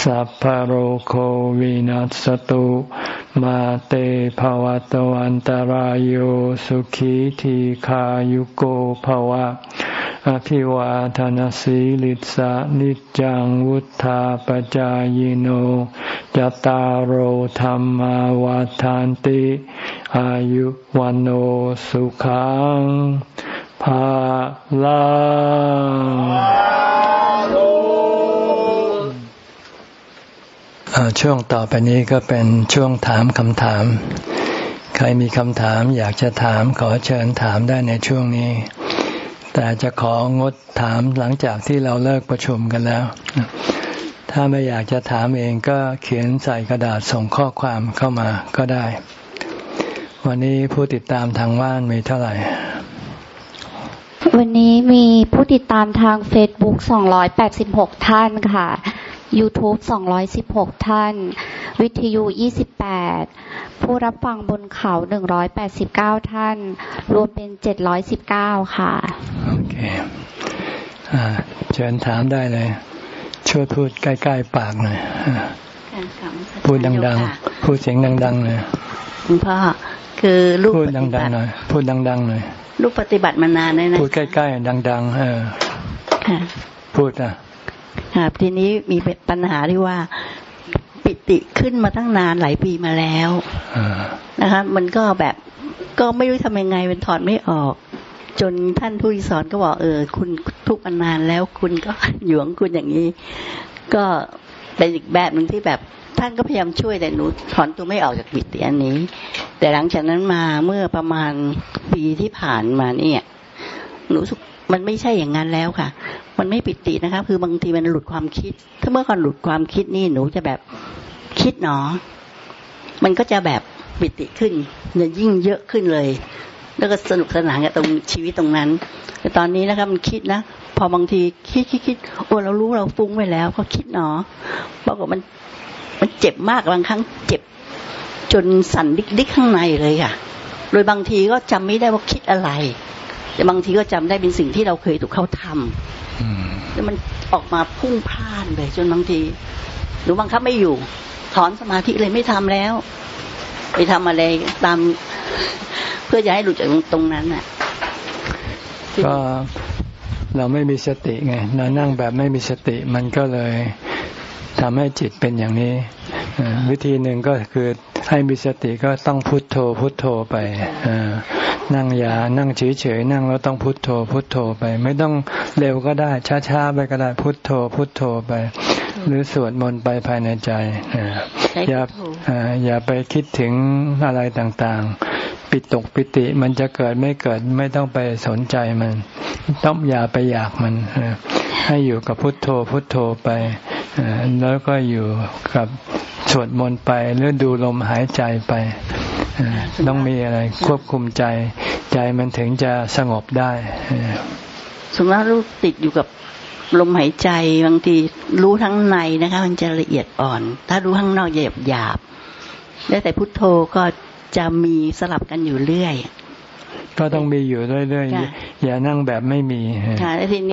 สัพพโรโควินัสตุมาเตภวะตวันตารโยสุขีทีขายุโกภวะ อภิวาทานสีลิสานิจังวุธาปจายโนจตารโหธรรมวาทานติ อายุวันโอสุขังภาลังช่วงต่อไปนี้ก็เป็นช่วงถามคำถาม ใครมีคำถามอยากจะถามขอเชิญถามได้ในช่วงนี้ แต่จะของดถามหลังจากที่เราเลิกประชุมกันแล้ว ถ้าไม่อยากจะถามเองก็เขียนใส่กระดาษส่งข้อความเข้ามาก็ได้ วันนี้ผู้ติดตามทางว่านมีเท่าไหร่ วันนี้มีผู้ติดตามทาง Facebook 286 ท่านค่ะ YouTube 216 ท่าน วิทยุ 28 ผู้รับฟังบนเขา 189 ท่าน รวมเป็น 719 ค่ะ โอเคอ่าเชิญถามได้เลย ช่วยพูดใกล้ ๆ ปากหน่อยพูดดัง ๆ พูดเสียงดังๆเลยคุณพ่อคือลูกพูดดังๆหน่อยพูดดังๆหน่อยลูกปฏิบัติมานานเลยนะพูดใกล้ ๆ ดัง ๆ เออพูดอะ ครับทีนี้มีปัญหาที่ว่าปิติขึ้นมาตั้งนานหลายปีมาแล้วนะคะ มันก็แบบก็ไม่รู้ทำยังไงเป็นถอดไม่ออก จนท่านผู้สอนก็บอกเออ คุณทุกมานานแล้วคุณก็หยวงคุณอย่างนี้ ก็เป็นอีกแบบหนึ่งที่แบบท่านก็พยายามช่วยแต่หนูถอนตัวไม่ออกจากปิติอันนี้ แต่หลังจากนั้นมาเมื่อประมาณปีที่ผ่านมาเนี่ย หนูสุมันไม่ใช่อย่างนั้นแล้วค่ะ มันไม่ปิตินะคะ คือบางทีมันหลุดความคิด ถ้าเมื่อก่อนหลุดความคิดนี่หนูจะแบบคิดหนอ มันก็จะแบบปิติขึ้นจะยิ่งเยอะขึ้นเลย แล้วก็สนุกสนานกับตรงชีวิตตรงนั้น แต่ตอนนี้นะครับมันคิดนะพอบางทีคิดคิดคิดโอ้เรารู้เราฟุ้งไปแล้วก็คิดหนอบอกว่ามันมันเจ็บมากบางครั้งเจ็บ จนสั่นดิ๊กดิกข้างในเลยค่ะ โดยบางทีก็จำไม่ได้ว่าคิดอะไร แต่บางทีก็จำได้เป็นสิ่งที่เราเคยถูกเขาทำแล้วมันออกมาพุ่งพล่านเลยจนบางทีหนูบังคับไม่อยู่ ถอนสมาธิเลยไม่ทำแล้ว ไปทำอะไรตาม เพื่อจะให้หลุดจากตรงนั้นน่ะก็เราไม่มีสติไงเรานั่งแบบไม่มีสติ มันก็เลยทำให้จิตเป็นอย่างนี้ วิธีหนึ่งก็คือให้มีสติก็ต้องพุทโธพุทโธไปนั่งยานั่งเฉยๆนั่งแล้วต้องพุทโธพุทโธไป ไม่ต้องเร็วก็ได้ช้าๆไปก็ได้พุทโธพุทโธไปหรือสวดมนต์ไปภายในใจอย่าอย่าไปคิดถึงอะไรต่างๆ ปิตกปิติมันจะเกิดไม่เกิดไม่ต้องไปสนใจมัน ต้องอย่าไปอยากมัน ให้อยู่กับพุทโธพุทโธไปแล้วก็อยู่กับสวดมนต์ไปหรือดูลมหายใจไปต้องมีอะไรควบคุมใจ ใจมันถึงจะสงบได้สมมติรู้ติดอยู่กับ ลมหายใจบางทีรู้ทั้งในนะคะ มันจะละเอียดอ่อน ถ้ารู้ข้างนอกหยาบหยาบได้แต่พุทโธก็จะมีสลับกันอยู่เรื่อย ก็ต้องมีอยู่เรื่อยอย่านั่งแบบไม่มี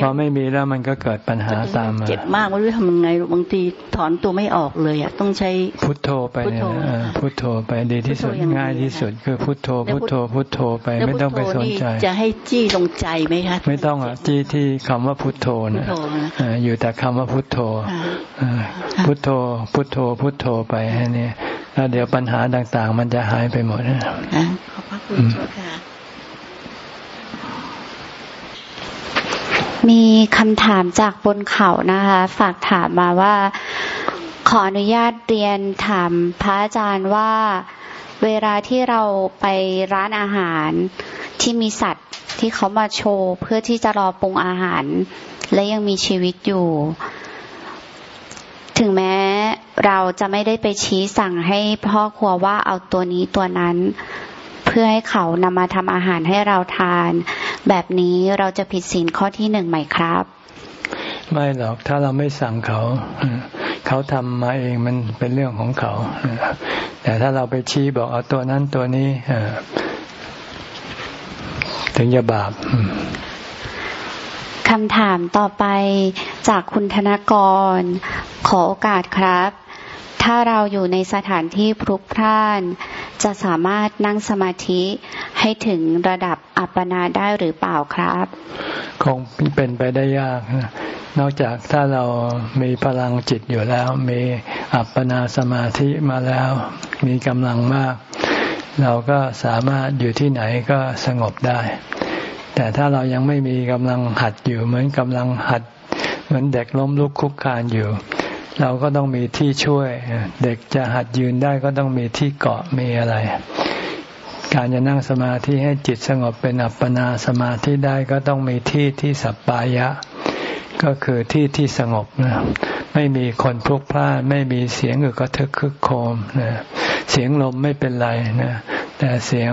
พอไม่มีแล้วมันก็เกิดปัญหาตามมา เจ็บมากไม่รู้ทำยังไงบางทีถอนตัวไม่ออกเลยอะต้องใช้พุทโธไปเนี่ยพุทโธไปดีที่สุดง่ายที่สุดคือพุทโธ พุทโธ พุทโธไปไม่ต้องไปสนใจ จะให้จี้ลงใจไหมคะ ไม่ต้องอะจี้ที่คำว่าพุทโธนะอยู่แต่คำว่าพุทโธพุทโธ พุทโธ พุทโธไปแค่นี้แล้วเดี๋ยวปัญหาต่างๆ มันจะหายไปหมดนะขอบพระคุณค่ะ มีคำถามจากบนเขานะคะ ฝากถามมาว่า ขออนุญาตเรียนถามพระอาจารย์ว่าเวลาที่เราไปร้านอาหารที่มีสัตว์ที่เขามาโชว์ เพื่อที่จะรอปรุงอาหาร และยังมีชีวิตอยู่ ถึงแม้เราจะไม่ได้ไปชี้สั่งให้พ่อครัวว่าเอาตัวนี้ตัวนั้น พื่อให้เขานำมาทำอาหารให้เราทาน แบบนี้เราจะผิดศีลข้อที่หนึ่งไหมครับ ไม่หรอกถ้าเราไม่สั่งเขาเขาทำมาเองมันเป็นเรื่องของเขา แต่ถ้าเราไปชี้บอกเอาตัวนั้นตัวนี้ถึงจะบาปคำถามต่อไปจากคุณธนกร ขอโอกาสครับ ถ้าเราอยู่ในสถานที่พลุกพล่าน จะสามารถนั่งสมาธิให้ถึงระดับอัปปนาได้หรือเปล่าครับ คงเป็นไปได้ยากนอกจากถ้าเรามีพลังจิตอยู่แล้ว มีอัปปนาสมาธิมาแล้ว มีกำลังมาก เราก็สามารถอยู่ที่ไหนก็สงบได้ แต่ถ้าเรายังไม่มีกำลังหัดอยู่เหมือนกำลังหัด เหมือนเด็กล้มลุกคุกคานอยู่ เราก็ต้องมีที่ช่วย เด็กจะหัดยืนได้ก็ต้องมีที่เกาะมีอะไร การจะนั่งสมาธิให้จิตสงบเป็นอัปปนาสมาธิได้ก็ต้องมีที่ที่สัปปายะ ก็คือที่ที่สงบนะไม่มีคนพลุกพล่านไม่มีเสียงอึกระทึกคึกโคมนะเสียงลมไม่เป็นไรนะแต่เสียง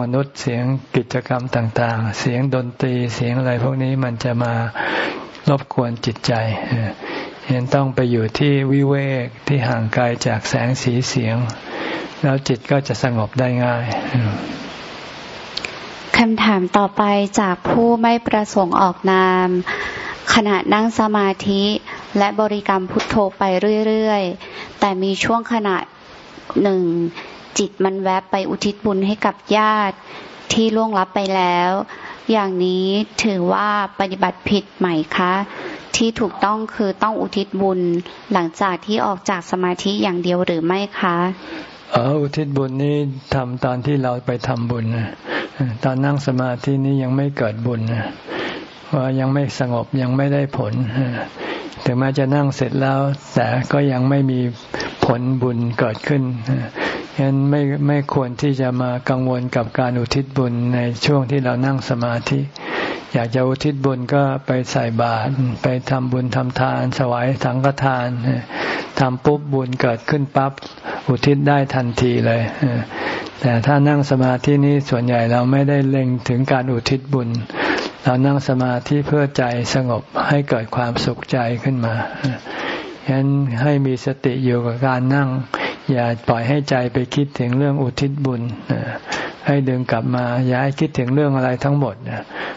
มนุษย์เสียงกิจกรรมต่าง ๆ เสียงดนตรีเสียงอะไรพวกนี้มันจะมารบกวนจิตใจ เห็นต้องไปอยู่ที่วิเวกที่ห่างไกลจากแสงสีเสียง แล้วจิตก็จะสงบได้ง่ายคำถามต่อไปจากผู้ไม่ประสงค์ออกนาม ขณะนั่งสมาธิและบริกรรมพุทโธไปเรื่อยๆ แต่มีช่วงขณะหนึ่ง จิตมันแวบไปอุทิศบุญให้กับญาติที่ล่วงลับไปแล้ว อย่างนี้ถือว่าปฏิบัติผิดไหมคะ ที่ถูกต้องคือต้องอุทิศบุญหลังจากที่ออกจากสมาธิอย่างเดียวหรือไม่คะเอออุทิศบุญนี้ทำตอนที่เราไปทำบุญตอนนั่งสมาธินี้ยังไม่เกิดบุญว่ายังไม่สงบยังไม่ได้ผลถึงแม้จะนั่งเสร็จแล้ว แต่ก็ยังไม่มีผลบุญเกิดขึ้นฉะนั้นไม่ไม่ควรที่จะมากังวลกับการอุทิศบุญในช่วงที่เรานั่งสมาธิ อยากจะอุทิศบุญก็ไปใส่บาตรไปทำบุญทำทานสวายสังฆทานทำปุ๊บบุญเกิดขึ้นปั๊บอุทิศได้ทันทีเลยแต่ถ้านั่งสมาธินี้ส่วนใหญ่เราไม่ได้เล็งถึงการอุทิศบุญ เรานั่งสมาธิเพื่อใจสงบให้เกิดความสุขใจขึ้นมาฉะนั้นให้มีสติอยู่กับการนั่ง อย่าปล่อยให้ใจไปคิดถึงเรื่องอุทิศบุญ ให้ดึงกลับมาอย่าให้คิดถึงเรื่องอะไรทั้งหมด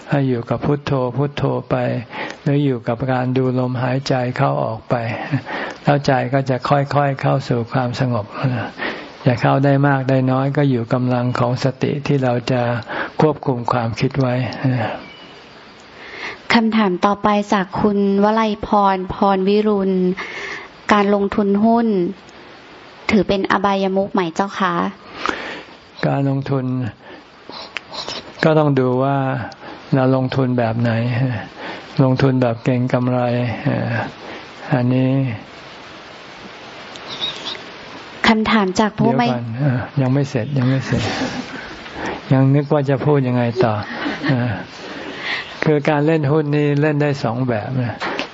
ให้อยู่กับพุทโธพุทโธไปหรืออยู่กับการดูลมหายใจเข้าออกไป แล้วใจก็จะค่อยๆเข้าสู่ความสงบอย่าเข้าได้มากได้น้อยก็อยู่กำลังของสติที่เราจะควบคุมความคิดไว้คำถามต่อไปจากคุณวลัยพรพรวิรุณ การลงทุนหุ้น ถือเป็นอบายมุกไหมเจ้าคะ การลงทุนก็ต้องดูว่าเราลงทุนแบบไหน ลงทุนแบบเก่งกำไรอันนี้คำถามจากผู้ไม่ยังไม่เสร็จยังไม่เสร็จ ยังนึกว่าจะพูดยังไงต่อคือการเล่นหุ้นนี่เล่นได้สองแบบ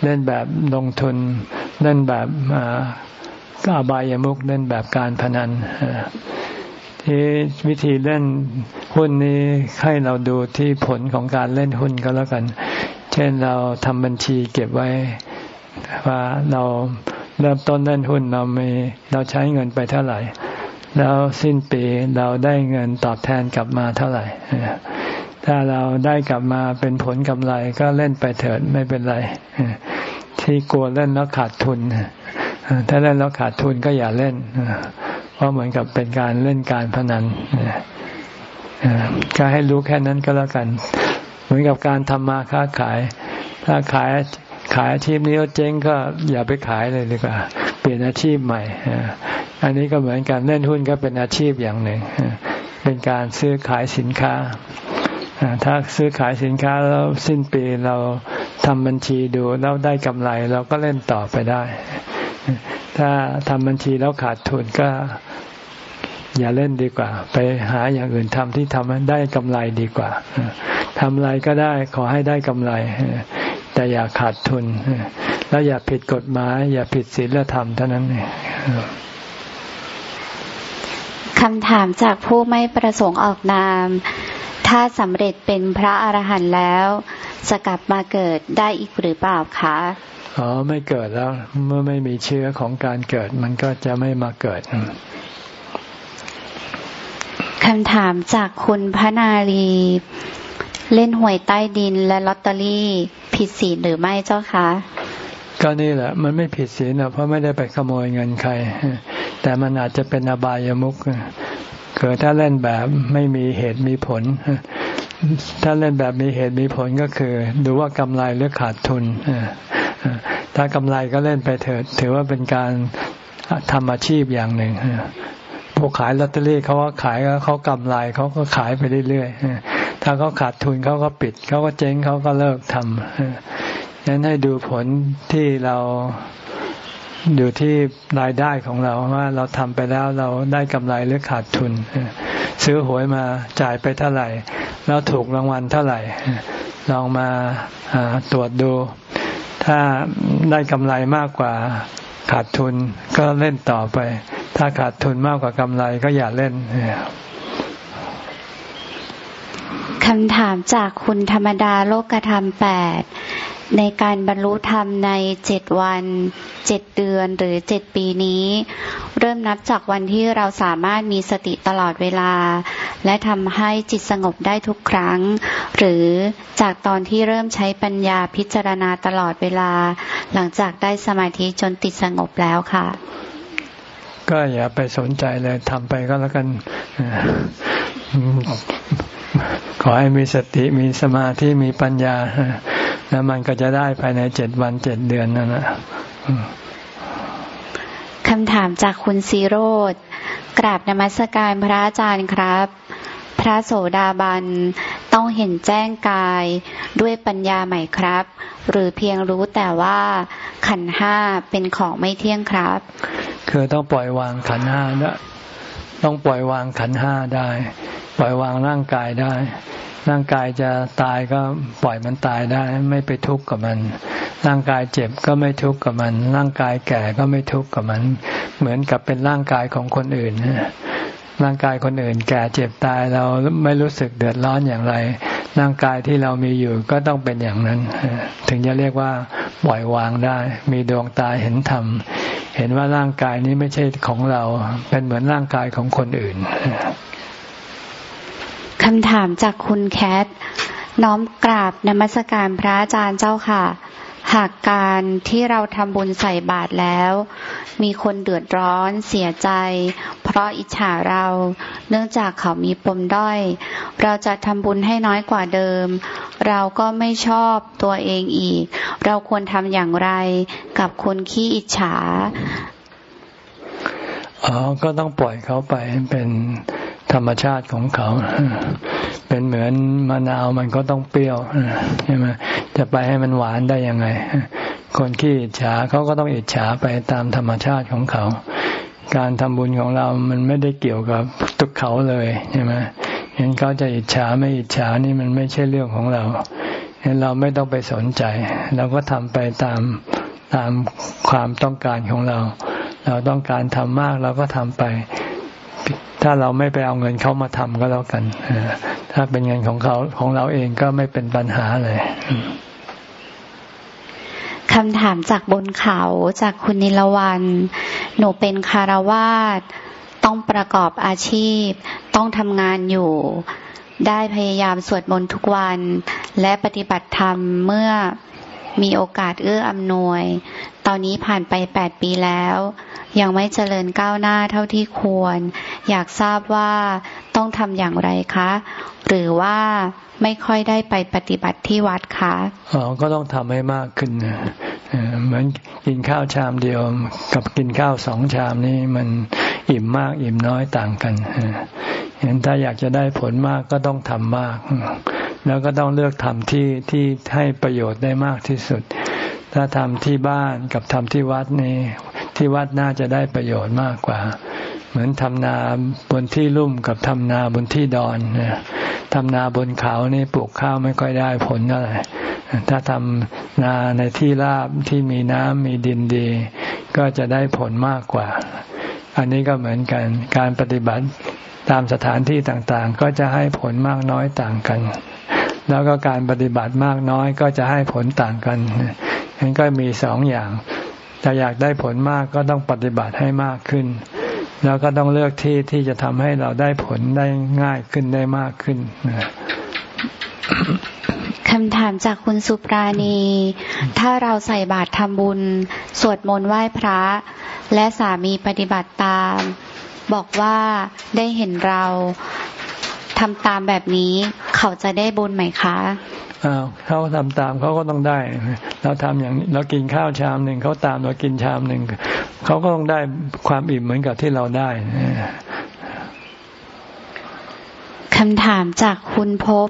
เล่นแบบลงทุน เล่นแบบก็อบายามุกเล่นแบบการพนัน ที่วิธีเล่นหุ้นนี้ให้เราดูที่ผลของการเล่นหุ้นก็แล้วกัน เช่นเราทำบัญชีเก็บไว้ว่าเราเริ่มต้นเล่นหุ้นเรามีเราใช้เงินไปเท่าไหร่ แล้วสิ้นปีเราได้เงินตอบแทนกลับมาเท่าไหร่ ถ้าเราได้กลับมาเป็นผลกำไรก็เล่นไปเถิดไม่เป็นไร ที่กลัวเล่นแล้วขาดทุน ถ้าเล่นแล้วขาดทุนก็อย่าเล่นเราะเหมือนกับเป็นการเล่นการพนันก็ให้รู้แค่นั้นก็แล้วกัน เหมือนกับการทำมาค้าขาย ถ้าขายขายอาชีพนี้เจ๊งก็อย่าไปขายเลยดีกว่า เปลี่ยนอาชีพใหม่ อันนี้ก็เหมือนกันเล่นหุ้นก็เป็นอาชีพอย่างหนึ่ง เป็นการซื้อขายสินค้า ถ้าซื้อขายสินค้าแล้วสิ้นปีเราทำบัญชีดูแล้วได้กำไรเราก็เล่นต่อไปได้ ถ้าทำบัญชีแล้วขาดทุนก็อย่าเล่นดีกว่า ไปหาอย่างอื่นทำที่ทำได้กำไรดีกว่าทำอะไรก็ได้ขอให้ได้กำไร แต่อย่าขาดทุน แล้วอย่าผิดกฎหมาย อย่าผิดศีลธรรมเท่านั้นเองคำถามจากผู้ไม่ประสงค์ออกนาม ถ้าสำเร็จเป็นพระอรหันต์แล้ว จะกลับมาเกิดได้อีกหรือเปล่าคะ อ๋อไม่เกิดแล้ว เมื่อไม่มีเชื้อของการเกิด มันก็จะไม่มาเกิดคำถามจากคุณพนาลี เล่นหวยใต้ดินและลอตเตอรี่ผิดศีลหรือไม่เจ้าคะก็นี่แหละ มันไม่ผิดศีลเพราะไม่ได้ไปขโมยเงินใคร แต่มันอาจจะเป็นอบายามุกเกิดถ้าเล่นแบบไม่มีเหตุมีผล ถ้าเล่นแบบมีเหตุมีผลก็คือ ดูว่ากำไรหรือขาดทุน ถ้ากำไรก็เล่นไปเถิด ถือว่าเป็นการทำอาชีพอย่างหนึ่งพวกขายลอตเตอรี่เขาก็ขายเขากำไรเขาก็ขายไปเรื่อยๆถ้าเขาขาดทุนเขาก็ปิดเขาก็เจ๊งเขาก็เลิกทำนั้นให้ดูผลที่เราอยู่ที่รายได้ของเราว่าเราทำไปแล้วเราได้กำไรหรือขาดทุน ซื้อหวยมาจ่ายไปเท่าไหร่ แล้วถูกรางวัลเท่าไหร่ ลองมาตรวจดู ถ้าได้กำไรมากกว่าขาดทุนก็เล่นต่อไป ถ้าขาดทุนมากกว่ากำไรก็อย่าเล่นคำถามจากคุณธรรมดาโลกธรรมแปด ในการบรรลุธรรมในเจ็ดวันเจ็ดเดือนหรือเจ็ดปีนี้ เริ่มนับจากวันที่เราสามารถมีสติตลอดเวลา และทำให้จิตสงบได้ทุกครั้ง หรือจากตอนที่เริ่มใช้ปัญญาพิจารณาตลอดเวลา หลังจากได้สมาธิจนติดสงบแล้วค่ะ ก็อย่าไปสนใจเลยทำไปก็แล้วกัน ขอให้มีสติมีสมาธิมีปัญญา แล้วมันก็จะได้ภายในเจ็ดวันเจ็ดเดือนนั่นแหละคำถามจากคุณซีโรดกราบนมัสการพระอาจารย์ครับ พระโสดาบันต้องเห็นแจ้งกายด้วยปัญญาใหม่ครับ หรือเพียงรู้แต่ว่าขันห้าเป็นของไม่เที่ยงครับ คือต้องปล่อยวางขันห้าได้ต้องปล่อยวางขันห้าได้ป ล่อยวางร่างกายได้ ร่างกายจะตายก็ปล่อยมันตายได้ ไม่ไปทุกข์กับมัน ร่างกายเจ็บก็ไม่ทุกข์กับมัน ร่างกายแก่ก็ไม่ทุกข์กับมัน เหมือนกับเป็นร่างกายของคนอื่นร่างกายคนอื่นแก่เจ็บตายเราไม่รู้สึกเดือดร้อนอย่างไร ร่างกายที่เรามีอยู่ก็ต้องเป็นอย่างนั้น ถึงจะเรียกว่าปล่อยวางได้ มีดวงตาเห็นธรรม เห็นว่าร่างกายนี้ไม่ใช่ของเรา เป็นเหมือนร่างกายของคนอื่น คำถามจากคุณแคท น้อมกราบนมัสการพระอาจารย์เจ้าค่ะ หากการที่เราทำบุญใส่บาตรแล้ว มีคนเดือดร้อนเสียใจ เพราะอิจฉาเรา เนื่องจากเขามีปมด้อย เราจะทำบุญให้น้อยกว่าเดิม เราก็ไม่ชอบตัวเองอีก เราควรทำอย่างไรกับคนขี้อิจฉาอ๋อก็ต้องปล่อยเขาไปเป็น ธรรมชาติของเขา เป็นเหมือนมะนาวมันก็ต้องเปรี้ยวใช่ไหมจะไปให้มันหวานได้ยังไง คนขี้อิจฉาเขาก็ต้องอิจฉาไปตามธรรมชาติของเขา การทำบุญของเรามันไม่ได้เกี่ยวกับทุกเขาเลยใช่ไหมเห็นเขาจะอิจฉาไม่อิจฉานี่มันไม่ใช่เรื่องของเราเห็นเราไม่ต้องไปสนใจ เราก็ทำไปตามตามความต้องการของเรา เราต้องการทำมากเราก็ทำไป ถ้าเราไม่ไปเอาเงินเขามาทำก็แล้วกันถ้าเป็นเงินของเขาของเราเองก็ไม่เป็นปัญหาเลยคำถามจากบนเขาจากคุณนิลวันหนูเป็นคารวาสต้องประกอบอาชีพ ต้องทำงานอยู่ ได้พยายามสวดมนต์ทุกวัน และปฏิบัติธรรมเมื่อ มีโอกาสเอื้ออำนวย ตอนนี้ผ่านไปแปดปีแล้ว ยังไม่เจริญก้าวหน้าเท่าที่ควร อยากทราบว่าต้องทำอย่างไรคะ หรือว่าไม่ค่อยได้ไปปฏิบัติที่วัดคะอ๋อก็ต้องทำให้มากขึ้นเหมือนกินข้าวชามเดียว กับกินข้าวสองชามนี่มันอิ่มมากอิ่มน้อยต่างกันเห็นถ้าอยากจะได้ผลมากก็ต้องทำมาก แล้วก็ต้องเลือกทำที่ที่ให้ประโยชน์ได้มากที่สุด ถ้าทำที่บ้านกับทำที่วัดนี่ที่วัดน่าจะได้ประโยชน์มากกว่า เหมือนทำนาบนที่ลุ่มกับทำนาบนที่ดอนทำนาบนเขานี่ปลูกข้าวไม่ค่อยได้ผลเท่าไหร่ถ้าทำนาในที่ราบที่มีน้ำมีดินดี ก็จะได้ผลมากกว่า อันนี้ก็เหมือนกัน การปฏิบัติตามสถานที่ต่างๆ ก็จะให้ผลมากน้อยต่างกัน แล้วก็การปฏิบัติมากน้อยก็จะให้ผลต่างกันฉะนั้นก็มีสองอย่างจะอยากได้ผลมากก็ต้องปฏิบัติให้มากขึ้น แล้วก็ต้องเลือกที่ที่จะทำให้เราได้ผลได้ง่ายขึ้นได้มากขึ้น คำถามจากคุณสุปราณี ถ้าเราใส่บาตรทำบุญ สวดมนต์ไหว้พระ และสามีปฏิบัติตาม บอกว่าได้เห็นเราทำตามแบบนี้เขาจะได้บุญไหมคะอ้าวเขาทำตามเขาก็ต้องได้ เราทำอย่างเรากินข้าวชามหนึ่งเขาตามเรากินชามหนึ่งเขาก็ต้องได้ความอิ่มเหมือนกับที่เราได้คำถามจากคุณพบ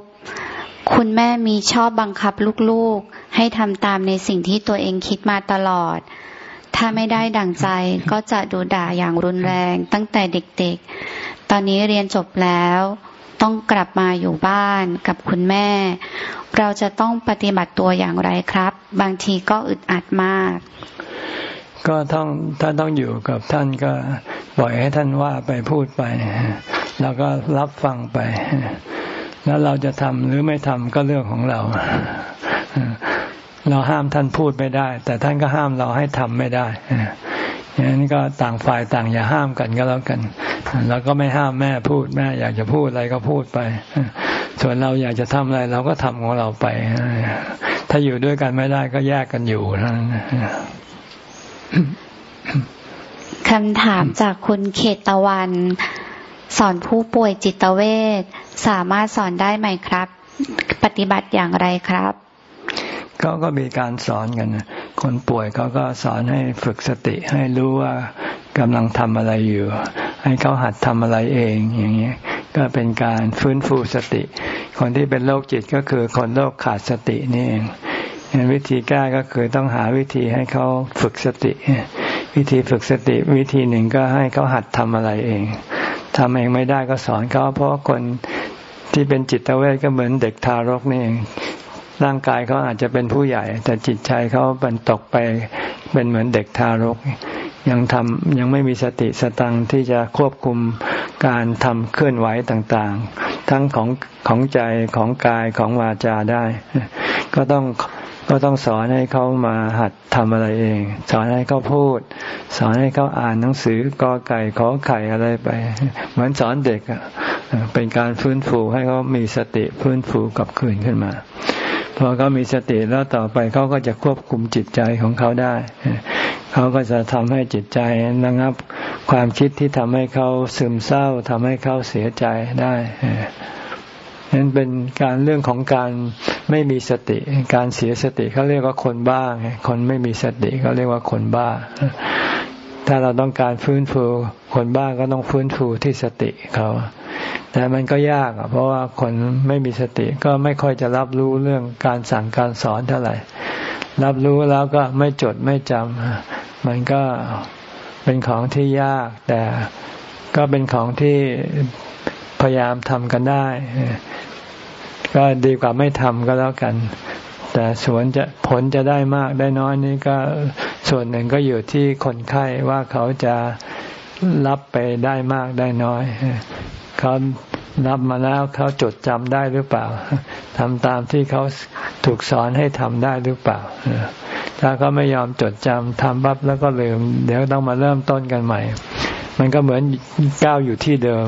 คุณแม่มีชอบบังคับลูกๆ ให้ทำตามในสิ่งที่ตัวเองคิดมาตลอด ถ้าไม่ได้ดั่งใจก็จะดูด่าอย่างรุนแรงตั้งแต่เด็กๆ ตอนนี้เรียนจบแล้ว ต้องกลับมาอยู่บ้านกับคุณแม่ เราจะต้องปฏิบัติตัวอย่างไรครับ บางทีก็อึดอัดมาก ก็ต้องถ้าต้องอยู่กับท่านก็ปล่อยให้ท่านว่าไปพูดไป แล้วก็รับฟังไป แล้วเราจะทำหรือไม่ทำก็เรื่องของเรา เราห้ามท่านพูดไม่ได้ แต่ท่านก็ห้ามเราให้ทำไม่ได้อย่างนั้นก็ต่างฝ่ายต่างอย่าห้ามกันก็แล้วกันเราก็ไม่ห้ามแม่พูดแม่ อยากจะพูดอะไรก็พูดไป ส่วนเราอยากจะทำอะไร เราก็ทำของเราไป ถ้าอยู่ด้วยกันไม่ได้ก็แยกกันอยู่นั่นคำถามจากคุณเขตตะวัน สอนผู้ป่วยจิตเวชสามารถสอนได้ไหมครับ ปฏิบัติอย่างไรครับก็ก็มีการสอนกันคนป่วยเขาก็สอนให้ฝึกสติให้รู้ว่ากำลังทำอะไรอยู่ ให้เขาหัดทำอะไรเองอย่างนี้ยก็เป็นการฟื้นฟูสติ คนที่เป็นโรคจิตก็คือคนโรคขาดสตินี่เองวิธีแก้ก็คือต้องหาวิธีให้เขาฝึกสติ วิธีฝึกสติวิธีหนึ่งก็ให้เขาหัดทำอะไรเอง ทำเองไม่ได้ก็สอนเขาเพราะคนที่เป็นจิตเวชก็เหมือนเด็กทารกนี่เองร่างกายเขาอาจจะเป็นผู้ใหญ่ แต่จิตใจเขาเป็นตกไปเป็นเหมือนเด็กทารก ยังทำยังไม่มีสติสตังที่จะควบคุมการทำเคลื่อนไหวต่างๆ ทั้งของของใจของกายของวาจาได้ ก็ต้อง ก็ต้องสอนให้เขามาหัดทำอะไรเอง สอนให้เขาพูด สอนให้เขาอ่านหนังสือกอไก่ขอไข่อะไรไป เหมือนสอนเด็กอะเป็นการฟื้นฟูให้เขามีสติฟื้นฟูกลับคืนขึ้นมาพอเขามีสติแล้วต่อไปเขาก็จะควบคุมจิตใจของเขาได้ เขาก็จะทำให้จิตใจระงับ ความคิดที่ทำให้เขาซึมเศร้าทำให้เขาเสียใจได้ นั้นเป็นการเรื่องของการไม่มีสติ การเสียสติเขาเรียกว่าคนบ้าไงคนไม่มีสติเขาเรียกว่าคนบ้า ถ้าเราต้องการฟื้นฟูคนบ้าก็ต้องฟื้นฟูที่สติเขาแต่มันก็ยากเพราะว่าคนไม่มีสติก็ไม่ค่อยจะรับรู้เรื่องการสั่งการสอนเท่าไหร่ รับรู้แล้วก็ไม่จดไม่จำมันก็เป็นของที่ยากแต่ก็เป็นของที่ พยายามทำกันได้ ก็ดีกว่าไม่ทำก็แล้วกัน แต่สวนจะผลจะได้มากได้น้อยนี่ก็ส่วนหนึ่งก็อยู่ที่คนไข้ว่าเขาจะรับไปได้มากได้น้อยเขารับมาแล้วเขาจดจำได้หรือเปล่าทำตามที่เขาถูกสอนให้ทำได้หรือเปล่าถ้าเขาไม่ยอมจดจำทำปั๊บแล้วก็ลืม เดี๋ยวต้องมาเริ่มต้นกันใหม่ มันก็เหมือนก้าวอยู่ที่เดิม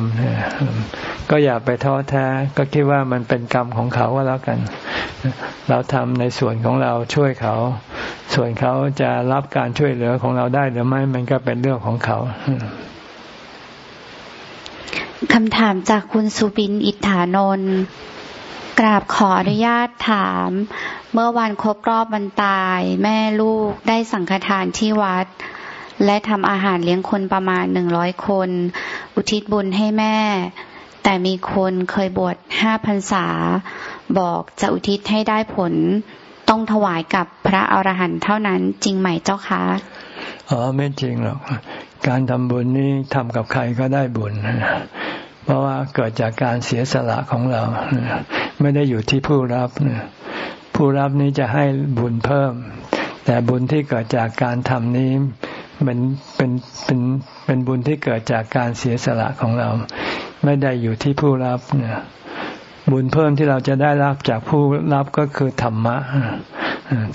ก็อย่าไปท้อแท้ ก็คิดว่ามันเป็นกรรมของเขาก็แล้วกัน เราทำในส่วนของเราช่วยเขา ส่วนเขาจะรับการช่วยเหลือของเราได้หรือไม่ มันก็เป็นเรื่องของเขาคำถามจากคุณสุบินอิทธานนท์กราบขออนุญาตถาม เมื่อวันครบรอบวันตาย แม่ลูกได้สังฆทานที่วัด และทำอาหารเลี้ยงคนประมาณหนึ่งร้อยคน อุทิศบุญให้แม่ แต่มีคนเคยบวชห้าพรรษา บอกจะอุทิศให้ได้ผล ต้องถวายกับพระอรหันต์เท่านั้นจริงไหมเจ้าคะอ๋อไม่จริงหรอก การทำบุญนี้ทำกับใครก็ได้บุญเพราะว่าเกิดจากการเสียสละของเรา ไม่ได้อยู่ที่ผู้รับ ผู้รับนี้จะให้บุญเพิ่ม แต่บุญที่เกิดจากการทำนี้ เป็นเป็นเป็นเป็นบุญที่เกิดจากการเสียสละของเรา ไม่ได้อยู่ที่ผู้รับเนี่ยบุญเพิ่มที่เราจะได้รับจากผู้รับก็คือธรรมะ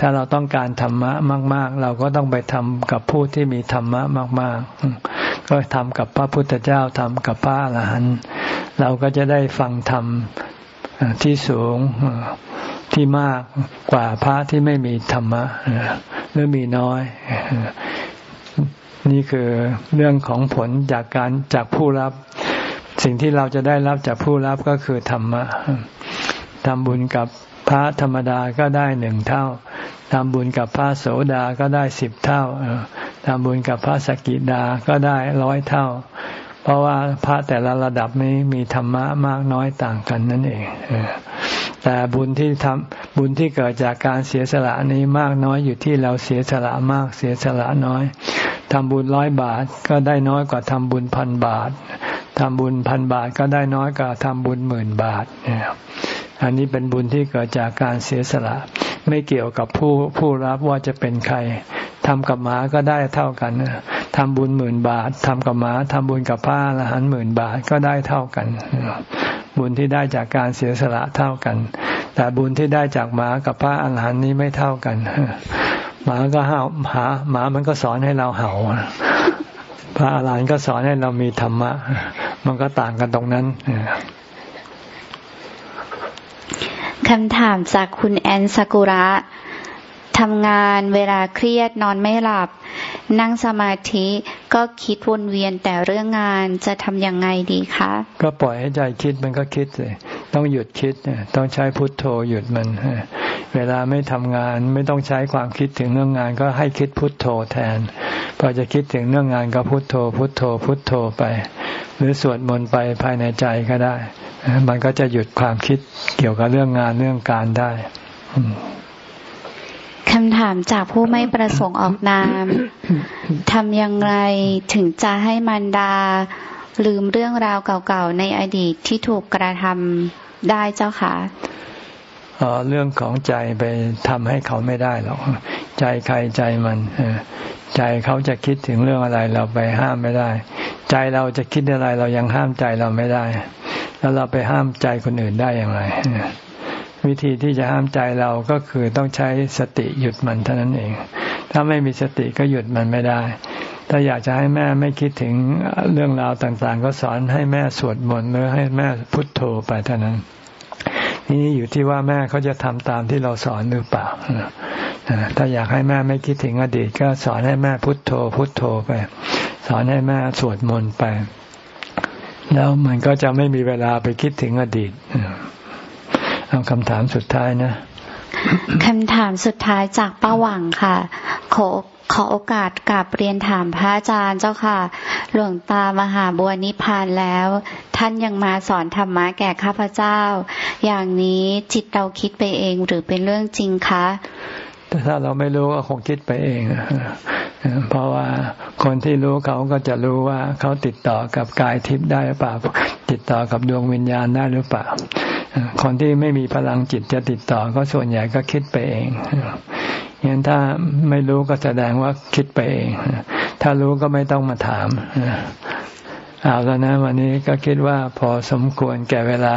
ถ้าเราต้องการธรรมะมาก ๆ เราก็ต้องไปทำกับผู้ที่มีธรรมะมาก ๆ ก็ทำกับพระพุทธเจ้าทำกับพระอรหันต์เราก็จะได้ฟังธรรมที่สูงที่มากกว่าพระที่ไม่มีธรรมะหรือมีน้อย นี่คือเรื่องของผลจากการจากผู้รับ สิ่งที่เราจะได้รับจากผู้รับก็คือธรรมะทำบุญกับพระธรรมดาก็ได้หนึ่งเท่าทำบุญกับพระโสดาก็ได้สิบเท่าทำบุญกับพระสกิดาก็ได้ร้อยเท่า เพราะว่าพระแต่ละระดับนี้มีธรรมะมากน้อยต่างกันนั่นเอง แต่บุญที่ทำบุญที่เกิดจากการเสียสละนี้มากน้อยอยู่ที่เราเสียสละมากเสียสละน้อยทำบุญร้อยบาทก็ได้น้อยกว่าทำบุญพันบาททำบุญพันบาทก็ได้น้อยกว่าทำบุญหมื่นบาทเนี่ยอันนี้เป็นบุญที่เกิดจากการเสียสละ ไม่เกี่ยวกับผู้ผู้รับว่าจะเป็นใครทำกับหมาก็ได้เท่ากันทำบุญหมื่นบาททำกับหมาทำบุญกับผ้าละหันหมื่นบาทก็ได้เท่ากัน บุญที่ได้จากการเสียสละเท่ากัน แต่บุญที่ได้จากหมากับผ้าอรหันต์นี้ไม่เท่ากันหมาก็เห่าหาหมามันก็สอนให้เราเห่าพระอรหันต์ก็สอนให้เรามีธรรมะ มันก็ต่างกันตรงนั้นคำถามจากคุณแอนซากุระทำงานเวลาเครียดนอนไม่หลับ นั่งสมาธิก็คิดวนเวียนแต่เรื่องงานจะทำยังไงดีคะ ก็ปล่อยให้ใจคิดมันก็คิดเลยต้องหยุดคิดต้องใช้พุทโธหยุดมัน เวลาไม่ทำงานไม่ต้องใช้ความคิดถึงเรื่องงาน ก็ให้คิดพุทโธแทนพอจะคิดถึงเรื่องงานก็พุทโธ พุทโธ พุทโธไป หรือสวดมนต์ไปภายในใจก็ได้ มันก็จะหยุดความคิดเกี่ยวกับเรื่องงานเรื่องการได้ คำถามจากผู้ไม่ประสงค์ออกนามทำอย่างไรถึงจะให้มันดา ลืมเรื่องราวเก่าๆในอดีตที่ถูกกระทำได้เจ้าค่ะเรื่องของใจไปทำให้เขาไม่ได้หรอกใจใครใจมันใจเขาจะคิดถึงเรื่องอะไรเราไปห้ามไม่ได้ ใจเราจะคิดอะไรเรายังห้ามใจเราไม่ได้ แล้วเราไปห้ามใจคนอื่นได้อย่างไร วิธีที่จะห้ามใจเราก็คือต้องใช้สติหยุดมันเท่านั้นเอง ถ้าไม่มีสติก็หยุดมันไม่ได้ ถ้าอยากจะให้แม่ไม่คิดถึงเรื่องราวต่างๆ ก็สอนให้แม่สวดมนต์หรือให้แม่พุทโธไปเท่านั้นนี่อยู่ที่ว่าแม่เขาจะทำตามที่เราสอนหรือเปล่า ถ้าอยากให้แม่ไม่คิดถึงอดีต ก็สอนให้แม่พุทโธ พุทโธไป สอนให้แม่สวดมนต์ไป แล้วมันก็จะไม่มีเวลาไปคิดถึงอดีต เอาคำถามสุดท้ายนะคำถามสุดท้ายจากป้าหวังค่ะ ขอขอโอกาสกลับเรียนถามพระอาจารย์เจ้าค่ะ หลวงตามหาบัวนิพพานแล้ว ท่านยังมาสอนธรรมะแก่ข้าพเจ้า อย่างนี้จิตเราคิดไปเองหรือเป็นเรื่องจริงคะ ถ้าเราไม่รู้ก็คงคิดไปเองเพราะว่าคนที่รู้เขาก็จะรู้ว่าเขาติดต่อกับกายทิพย์ได้หรือเปล่า ติดต่อกับดวงวิญญาณได้หรือเปล่า คนที่ไม่มีพลังจิตจะติดต่อก็ส่วนใหญ่ก็คิดไปเองงั้นถ้าไม่รู้ก็แสดงว่าคิดไปเอง ถ้ารู้ก็ไม่ต้องมาถามเอาแล้วนะ วันนี้ก็คิดว่าพอสมควรแก่เวลา